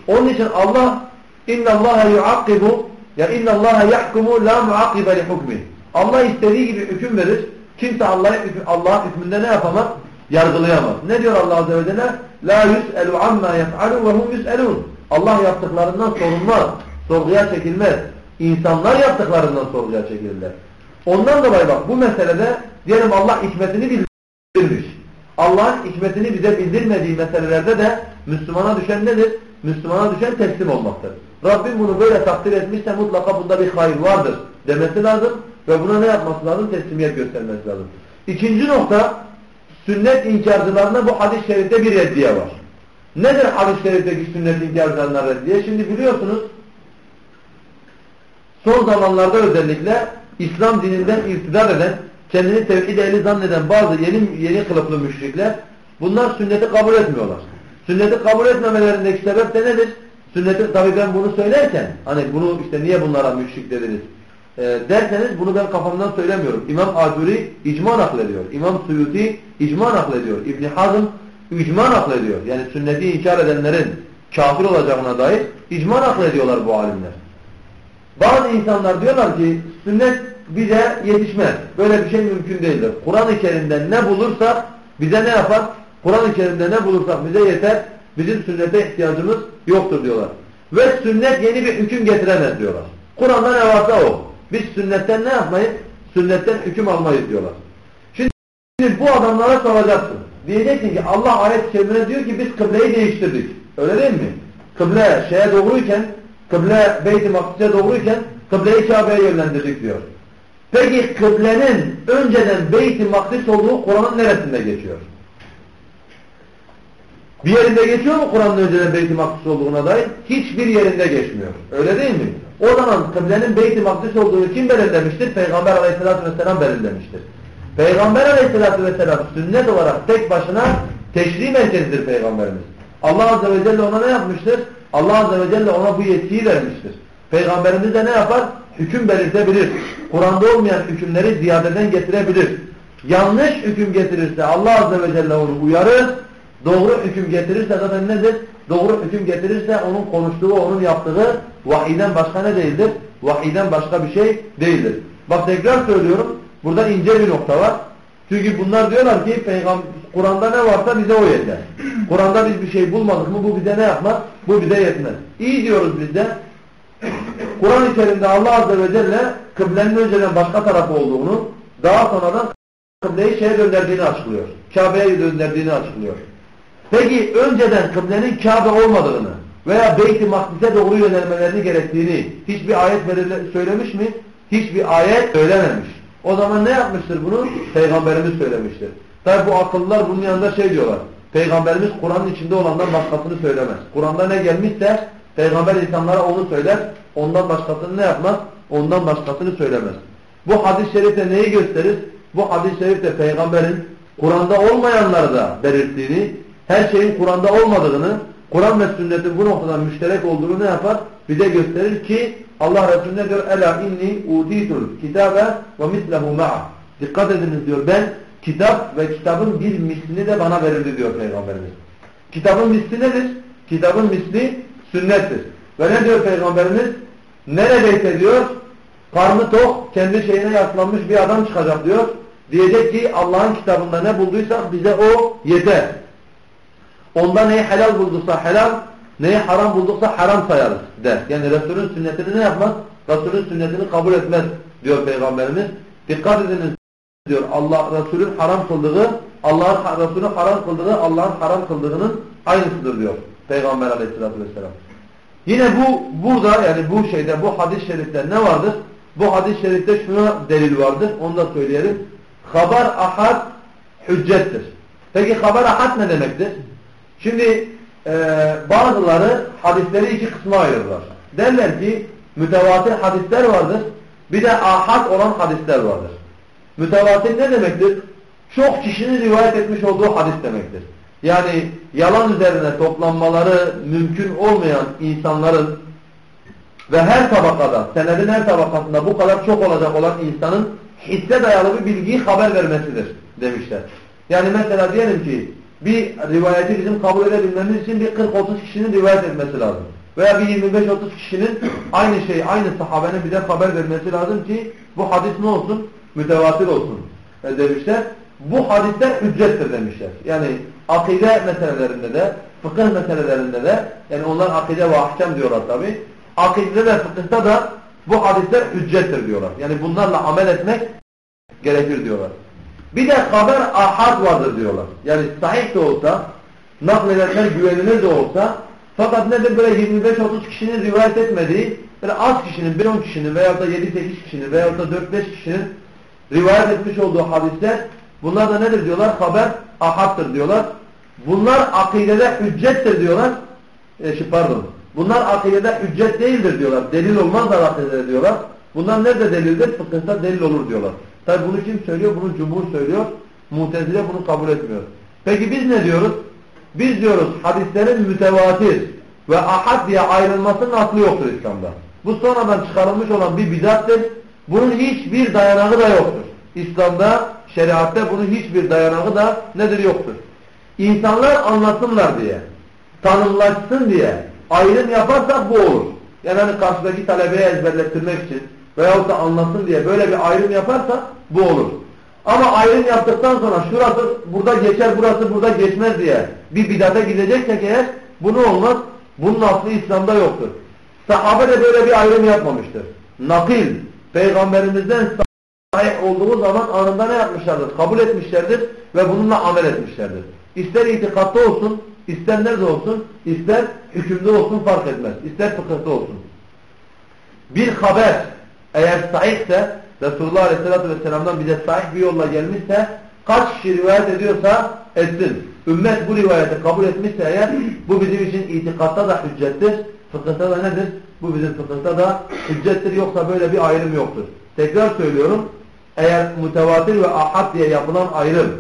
Onun için Allah inna Allah yuakkibu ya inna Allah yahkumu la muakibe li hukmi. Allah istediği gibi hüküm verir. Kimse Allah'ın Allah hükmünde ne yapamaz? Yargılayamaz. Ne diyor Allah Azze ve Celle? La yus'elu amma yef'alu ve hum yus'elun. Allah yaptıklarından sorulmaz. Sorguya çekilmez. İnsanlar yaptıklarından sorguya çekilirler. Ondan dolayı bak bu meselede diyelim Allah hikmetini bildirmiş. Allah'ın hikmetini bize bildirmediği meselelerde de Müslümana düşen nedir? Müslümana düşen teslim olmaktır. Rabbim bunu böyle takdir etmişse mutlaka bunda bir hayır vardır demesi lazım ve buna ne yapması lazım? Teslimiyet göstermesi lazım. İkinci nokta sünnet inkarcılarına bu hadis-i şerifte bir reddiye var. Nedir hadis-i şerifteki sünnet inkarcılarına reddiye? Şimdi biliyorsunuz son zamanlarda özellikle İslam dininden irtidar eden, kendini tevhid ehli zanneden bazı yeni yeni kılıflı müşrikler bunlar sünneti kabul etmiyorlar. Sünneti kabul etmemelerindeki sebep de nedir? Sünneti tabii ben bunu söylerken hani bunu işte niye bunlara müşrik dediniz e, derseniz bunu ben kafamdan söylemiyorum. İmam Acuri icma naklediyor. İmam Suyuti icma naklediyor. İbn Hazm icma naklediyor. Yani sünneti inkar edenlerin kafir olacağına dair icma naklediyorlar bu alimler. Bazı insanlar diyorlar ki sünnet bize yetişmez. Böyle bir şey mümkün değildir. Kur'an-ı Kerim'de ne bulursak bize ne yapar? Kur'an-ı Kerim'de ne bulursak bize yeter. Bizim sünnete ihtiyacımız yoktur diyorlar. Ve sünnet yeni bir hüküm getiremez diyorlar. Kur'an'da ne varsa o. Biz sünnetten ne yapmayız? Sünnetten hüküm almayız diyorlar. Şimdi bu adamlara soracaksın. Diyeceksin ki Allah ayet-i diyor ki biz kıbleyi değiştirdik. Öyle değil mi? Kıble şeye doğruyken, kıble Beyt-i doğruyken kıbleyi Kabe'ye yönlendirdik diyor. Peki kıblenin önceden Beyt-i olduğu Kur'an'ın neresinde geçiyor? Bir yerinde geçiyor mu Kur'an'ın önceden Beyt-i olduğuna dair? Hiçbir yerinde geçmiyor. Öyle değil mi? O zaman kıblenin Beyt-i olduğunu kim belirlemiştir? Peygamber aleyhissalatü vesselam belirlemiştir. Peygamber aleyhissalatü vesselam sünnet olarak tek başına teşri merkezidir Peygamberimiz. Allah azze ve celle ona ne yapmıştır? Allah azze ve celle ona bu yetkiyi vermiştir. Peygamberimiz de ne yapar? Hüküm belirtebilir. Kur'an'da olmayan hükümleri ziyadeden getirebilir. Yanlış hüküm getirirse Allah azze ve celle onu uyarır. Doğru hüküm getirirse zaten nedir? Doğru hüküm getirirse onun konuştuğu, onun yaptığı vahiden başka ne değildir? Vahiden başka bir şey değildir. Bak tekrar söylüyorum. Burada ince bir nokta var. Çünkü bunlar diyorlar ki Kur'an'da ne varsa bize o yeter. Kur'an'da biz bir şey bulmadık mı bu bize ne yapmaz? Bu bize yetmez. İyi diyoruz biz de. Kur'an içerisinde Allah Azze ve Celle kıblenin önceden başka tarafı olduğunu daha sonradan kıbleyi şeye gönderdiğini açıklıyor. Kabe'ye gönderdiğini açıklıyor. Peki önceden kıblenin Kabe olmadığını veya Beyt-i Makdis'e doğru yönelmelerini gerektiğini hiçbir ayet söylemiş mi? Hiçbir ayet söylememiş. O zaman ne yapmıştır bunu? Peygamberimiz söylemiştir. Tabi bu akıllılar bunun yanında şey diyorlar. Peygamberimiz Kur'an'ın içinde olandan başkasını söylemez. Kur'an'da ne gelmişse Peygamber insanlara onu söyler. Ondan başkasını ne yapmaz? Ondan başkasını söylemez. Bu hadis-i şerifte neyi gösterir? bu hadis-i şerifte peygamberin Kur'an'da olmayanları da belirttiğini, her şeyin Kur'an'da olmadığını, Kur'an ve sünnetin bu noktada müşterek olduğunu ne yapar? Bize gösterir ki Allah Resulü ne diyor? Ela inni utitul kitabe ve mislehu ma'a. Dikkat ediniz diyor. Ben kitap ve kitabın bir mislini de bana verildi diyor Peygamberimiz. Kitabın misli nedir? Kitabın misli sünnettir. Ve ne diyor Peygamberimiz? Neredeyse diyor karnı tok kendi şeyine yaslanmış bir adam çıkacak diyor. Diyecek ki Allah'ın kitabında ne bulduysak bize o yeter. Onda neyi helal bulduksa helal, neyi haram bulduksa haram sayarız der. Yani Resulün sünnetini ne yapmaz? Resulün sünnetini kabul etmez diyor Peygamberimiz. Dikkat ediniz diyor Allah Resulün haram kıldığı, Allah'ın Resulün haram kıldığı Allah'ın haram kıldığının aynısıdır diyor Peygamber Aleyhisselatü vesselam. Yine bu burada yani bu şeyde bu hadis-i şerifte ne vardır? Bu hadis-i şerifte şuna delil vardır. Onu da söyleyelim. Haber ahad hüccettir. Peki haber ahad ne demektir? Şimdi e, bazıları hadisleri iki kısma ayırırlar. Derler ki mütevatir hadisler vardır. Bir de ahad olan hadisler vardır. Mütevatir ne demektir? Çok kişinin rivayet etmiş olduğu hadis demektir. Yani yalan üzerine toplanmaları mümkün olmayan insanların ve her tabakada, senedin her tabakasında bu kadar çok olacak olan insanın hisse dayalı bir bilgiyi haber vermesidir demişler. Yani mesela diyelim ki bir rivayeti bizim kabul edebilmemiz için bir 40-30 kişinin rivayet etmesi lazım. Veya bir 25-30 kişinin aynı şey, aynı sahabenin bize haber vermesi lazım ki bu hadis ne olsun? Mütevatir olsun e, demişler. Bu hadisler hüccettir demişler. Yani akide meselelerinde de, fıkıh meselelerinde de, yani onlar akide ve ahkam diyorlar tabi. Akide ve fıkıhta da bu hadisler hüccettir diyorlar. Yani bunlarla amel etmek gerekir diyorlar. Bir de haber ahad vardır diyorlar. Yani sahih de olsa, nakledenler güvenilir de olsa, fakat nedir böyle 25-30 kişinin rivayet etmediği, böyle az kişinin, 1-10 kişinin veyahut da 7-8 kişinin veyahut da 4-5 kişinin rivayet etmiş olduğu hadisler, bunlar da nedir diyorlar? Haber ahattır diyorlar. Bunlar akidede hüccettir diyorlar. E, şey, pardon. Bunlar akidede hüccet değildir diyorlar. Delil olmazlar akidede diyorlar. Bunlar nerede delildir? Fıkıhta delil olur diyorlar. Tabi bunu kim söylüyor? Bunu cumhur söylüyor. Mutezile bunu kabul etmiyor. Peki biz ne diyoruz? Biz diyoruz hadislerin mütevatir ve ahad diye ayrılmasının aklı yoktur İslam'da. Bu sonradan çıkarılmış olan bir bidattır. Bunun hiçbir dayanağı da yoktur. İslam'da, şeriatte bunun hiçbir dayanağı da nedir yoktur. İnsanlar anlasınlar diye, tanımlaşsın diye ayrım yaparsak bu olur. Yani hani karşıdaki talebeye ezberlettirmek için veyahut da anlasın diye böyle bir ayrım yaparsa bu olur. Ama ayrım yaptıktan sonra şurası burada geçer burası burada geçmez diye bir bidata gideceksek eğer bunu olmaz. Bunun aslı İslam'da yoktur. Sahabe de böyle bir ayrım yapmamıştır. Nakil peygamberimizden sahih olduğu zaman anında ne yapmışlardır? Kabul etmişlerdir ve bununla amel etmişlerdir. İster itikatta olsun, ister nerede olsun, ister hükümde olsun fark etmez. İster fıkıhta olsun. Bir haber eğer sahihse Resulullah Aleyhisselatü Vesselam'dan bize sahih bir yolla gelmişse kaç kişi rivayet ediyorsa etsin. Ümmet bu rivayeti kabul etmişse eğer bu bizim için itikatta da hüccettir. Fıkıhta da nedir? Bu bizim fıkıhta da hüccettir yoksa böyle bir ayrım yoktur. Tekrar söylüyorum. Eğer mütevatir ve ahad diye yapılan ayrım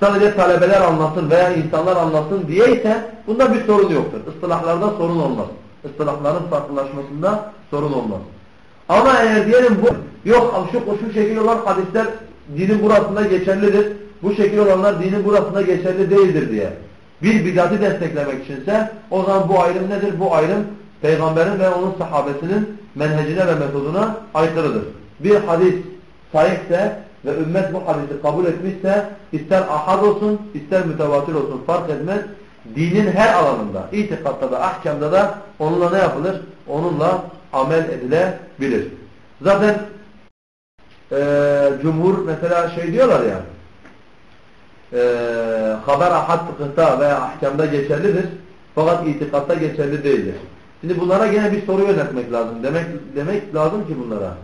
sadece talebeler anlasın veya insanlar anlasın diyeyse bunda bir sorun yoktur. Istilahlarda sorun olmaz. Istilahların farklılaşmasında sorun olmaz. Ama eğer diyelim bu yok şu şu şekil olan hadisler dinin burasında geçerlidir. Bu şekil olanlar dinin burasında geçerli değildir diye. Bir bidatı desteklemek içinse o zaman bu ayrım nedir? Bu ayrım peygamberin ve onun sahabesinin menhecine ve metoduna aykırıdır. Bir hadis sahipse ve ümmet bu hadisi kabul etmişse ister ahad olsun ister mütevatir olsun fark etmez. Dinin her alanında, itikatta da, ahkamda da onunla ne yapılır? Onunla amel edilebilir. Zaten e, cumhur mesela şey diyorlar ya e, haber ahad fıkıhta veya ahkamda geçerlidir. Fakat itikatta geçerli değildir. Şimdi bunlara gene bir soru yönetmek lazım. Demek demek lazım ki bunlara.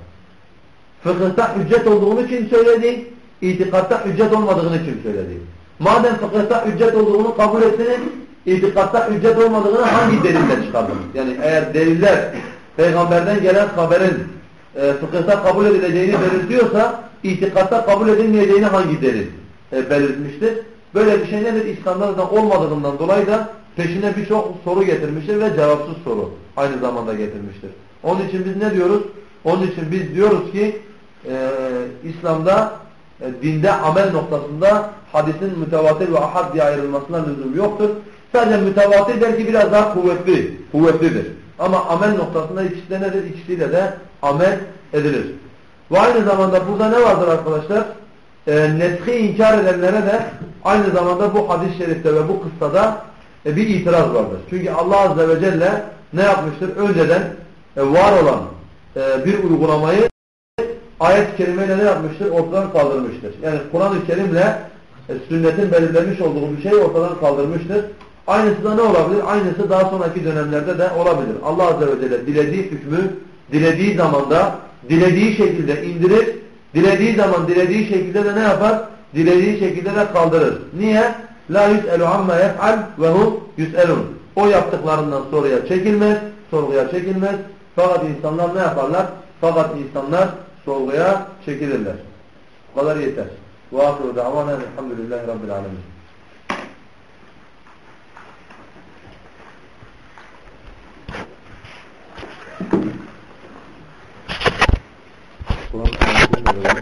Fıkıhta hüccet olduğunu kim söyledi? İtikatta hüccet olmadığını kim söyledi? Madem fıkıhta hüccet olduğunu kabul etseniz, itikatta hüccet olmadığını hangi delille çıkardınız? Yani eğer deliller peygamberden gelen haberin e, fıkıhta kabul edileceğini belirtiyorsa itikatta kabul edilmeyeceğini hangi delil e, belirtmiştir. Böyle bir şey nedir? İslam'da zaten olmadığından dolayı da peşine birçok soru getirmiştir ve cevapsız soru aynı zamanda getirmiştir. Onun için biz ne diyoruz? Onun için biz diyoruz ki e, İslam'da e, dinde amel noktasında hadisin mütevatir ve ahad diye ayrılmasına lüzum yoktur. Sadece mütevatir belki biraz daha kuvvetli, kuvvetlidir. Ama amel noktasında ikisi de nedir? İkisiyle de amel edilir. Ve aynı zamanda burada ne vardır arkadaşlar? E, neshi inkar edenlere de aynı zamanda bu hadis-i şerifte ve bu kıssada e, bir itiraz vardır. Çünkü Allah Azze ve Celle ne yapmıştır? Önceden e, var olan e, bir uygulamayı ayet-i kerimeyle ne yapmıştır? Ortadan kaldırmıştır. Yani Kur'an-ı Kerim'le e, sünnetin belirlenmiş olduğu bir şeyi ortadan kaldırmıştır. Aynısı da ne olabilir? Aynısı daha sonraki dönemlerde de olabilir. Allah Azze ve Celle dilediği hükmü dilediği zamanda, dilediği şekilde indirir, dilediği zaman dilediği şekilde de ne yapar? Dilediği şekilde de kaldırır. Niye? La yus'elu amma yef'al ve hum yus'elun. O yaptıklarından soruya çekilmez, sorguya çekilmez. Fakat insanlar ne yaparlar? Fakat insanlar sorguya çekilirler. Bu kadar yeter. Ve ahiru da'vanen elhamdülillahi rabbil alemin. Kur'an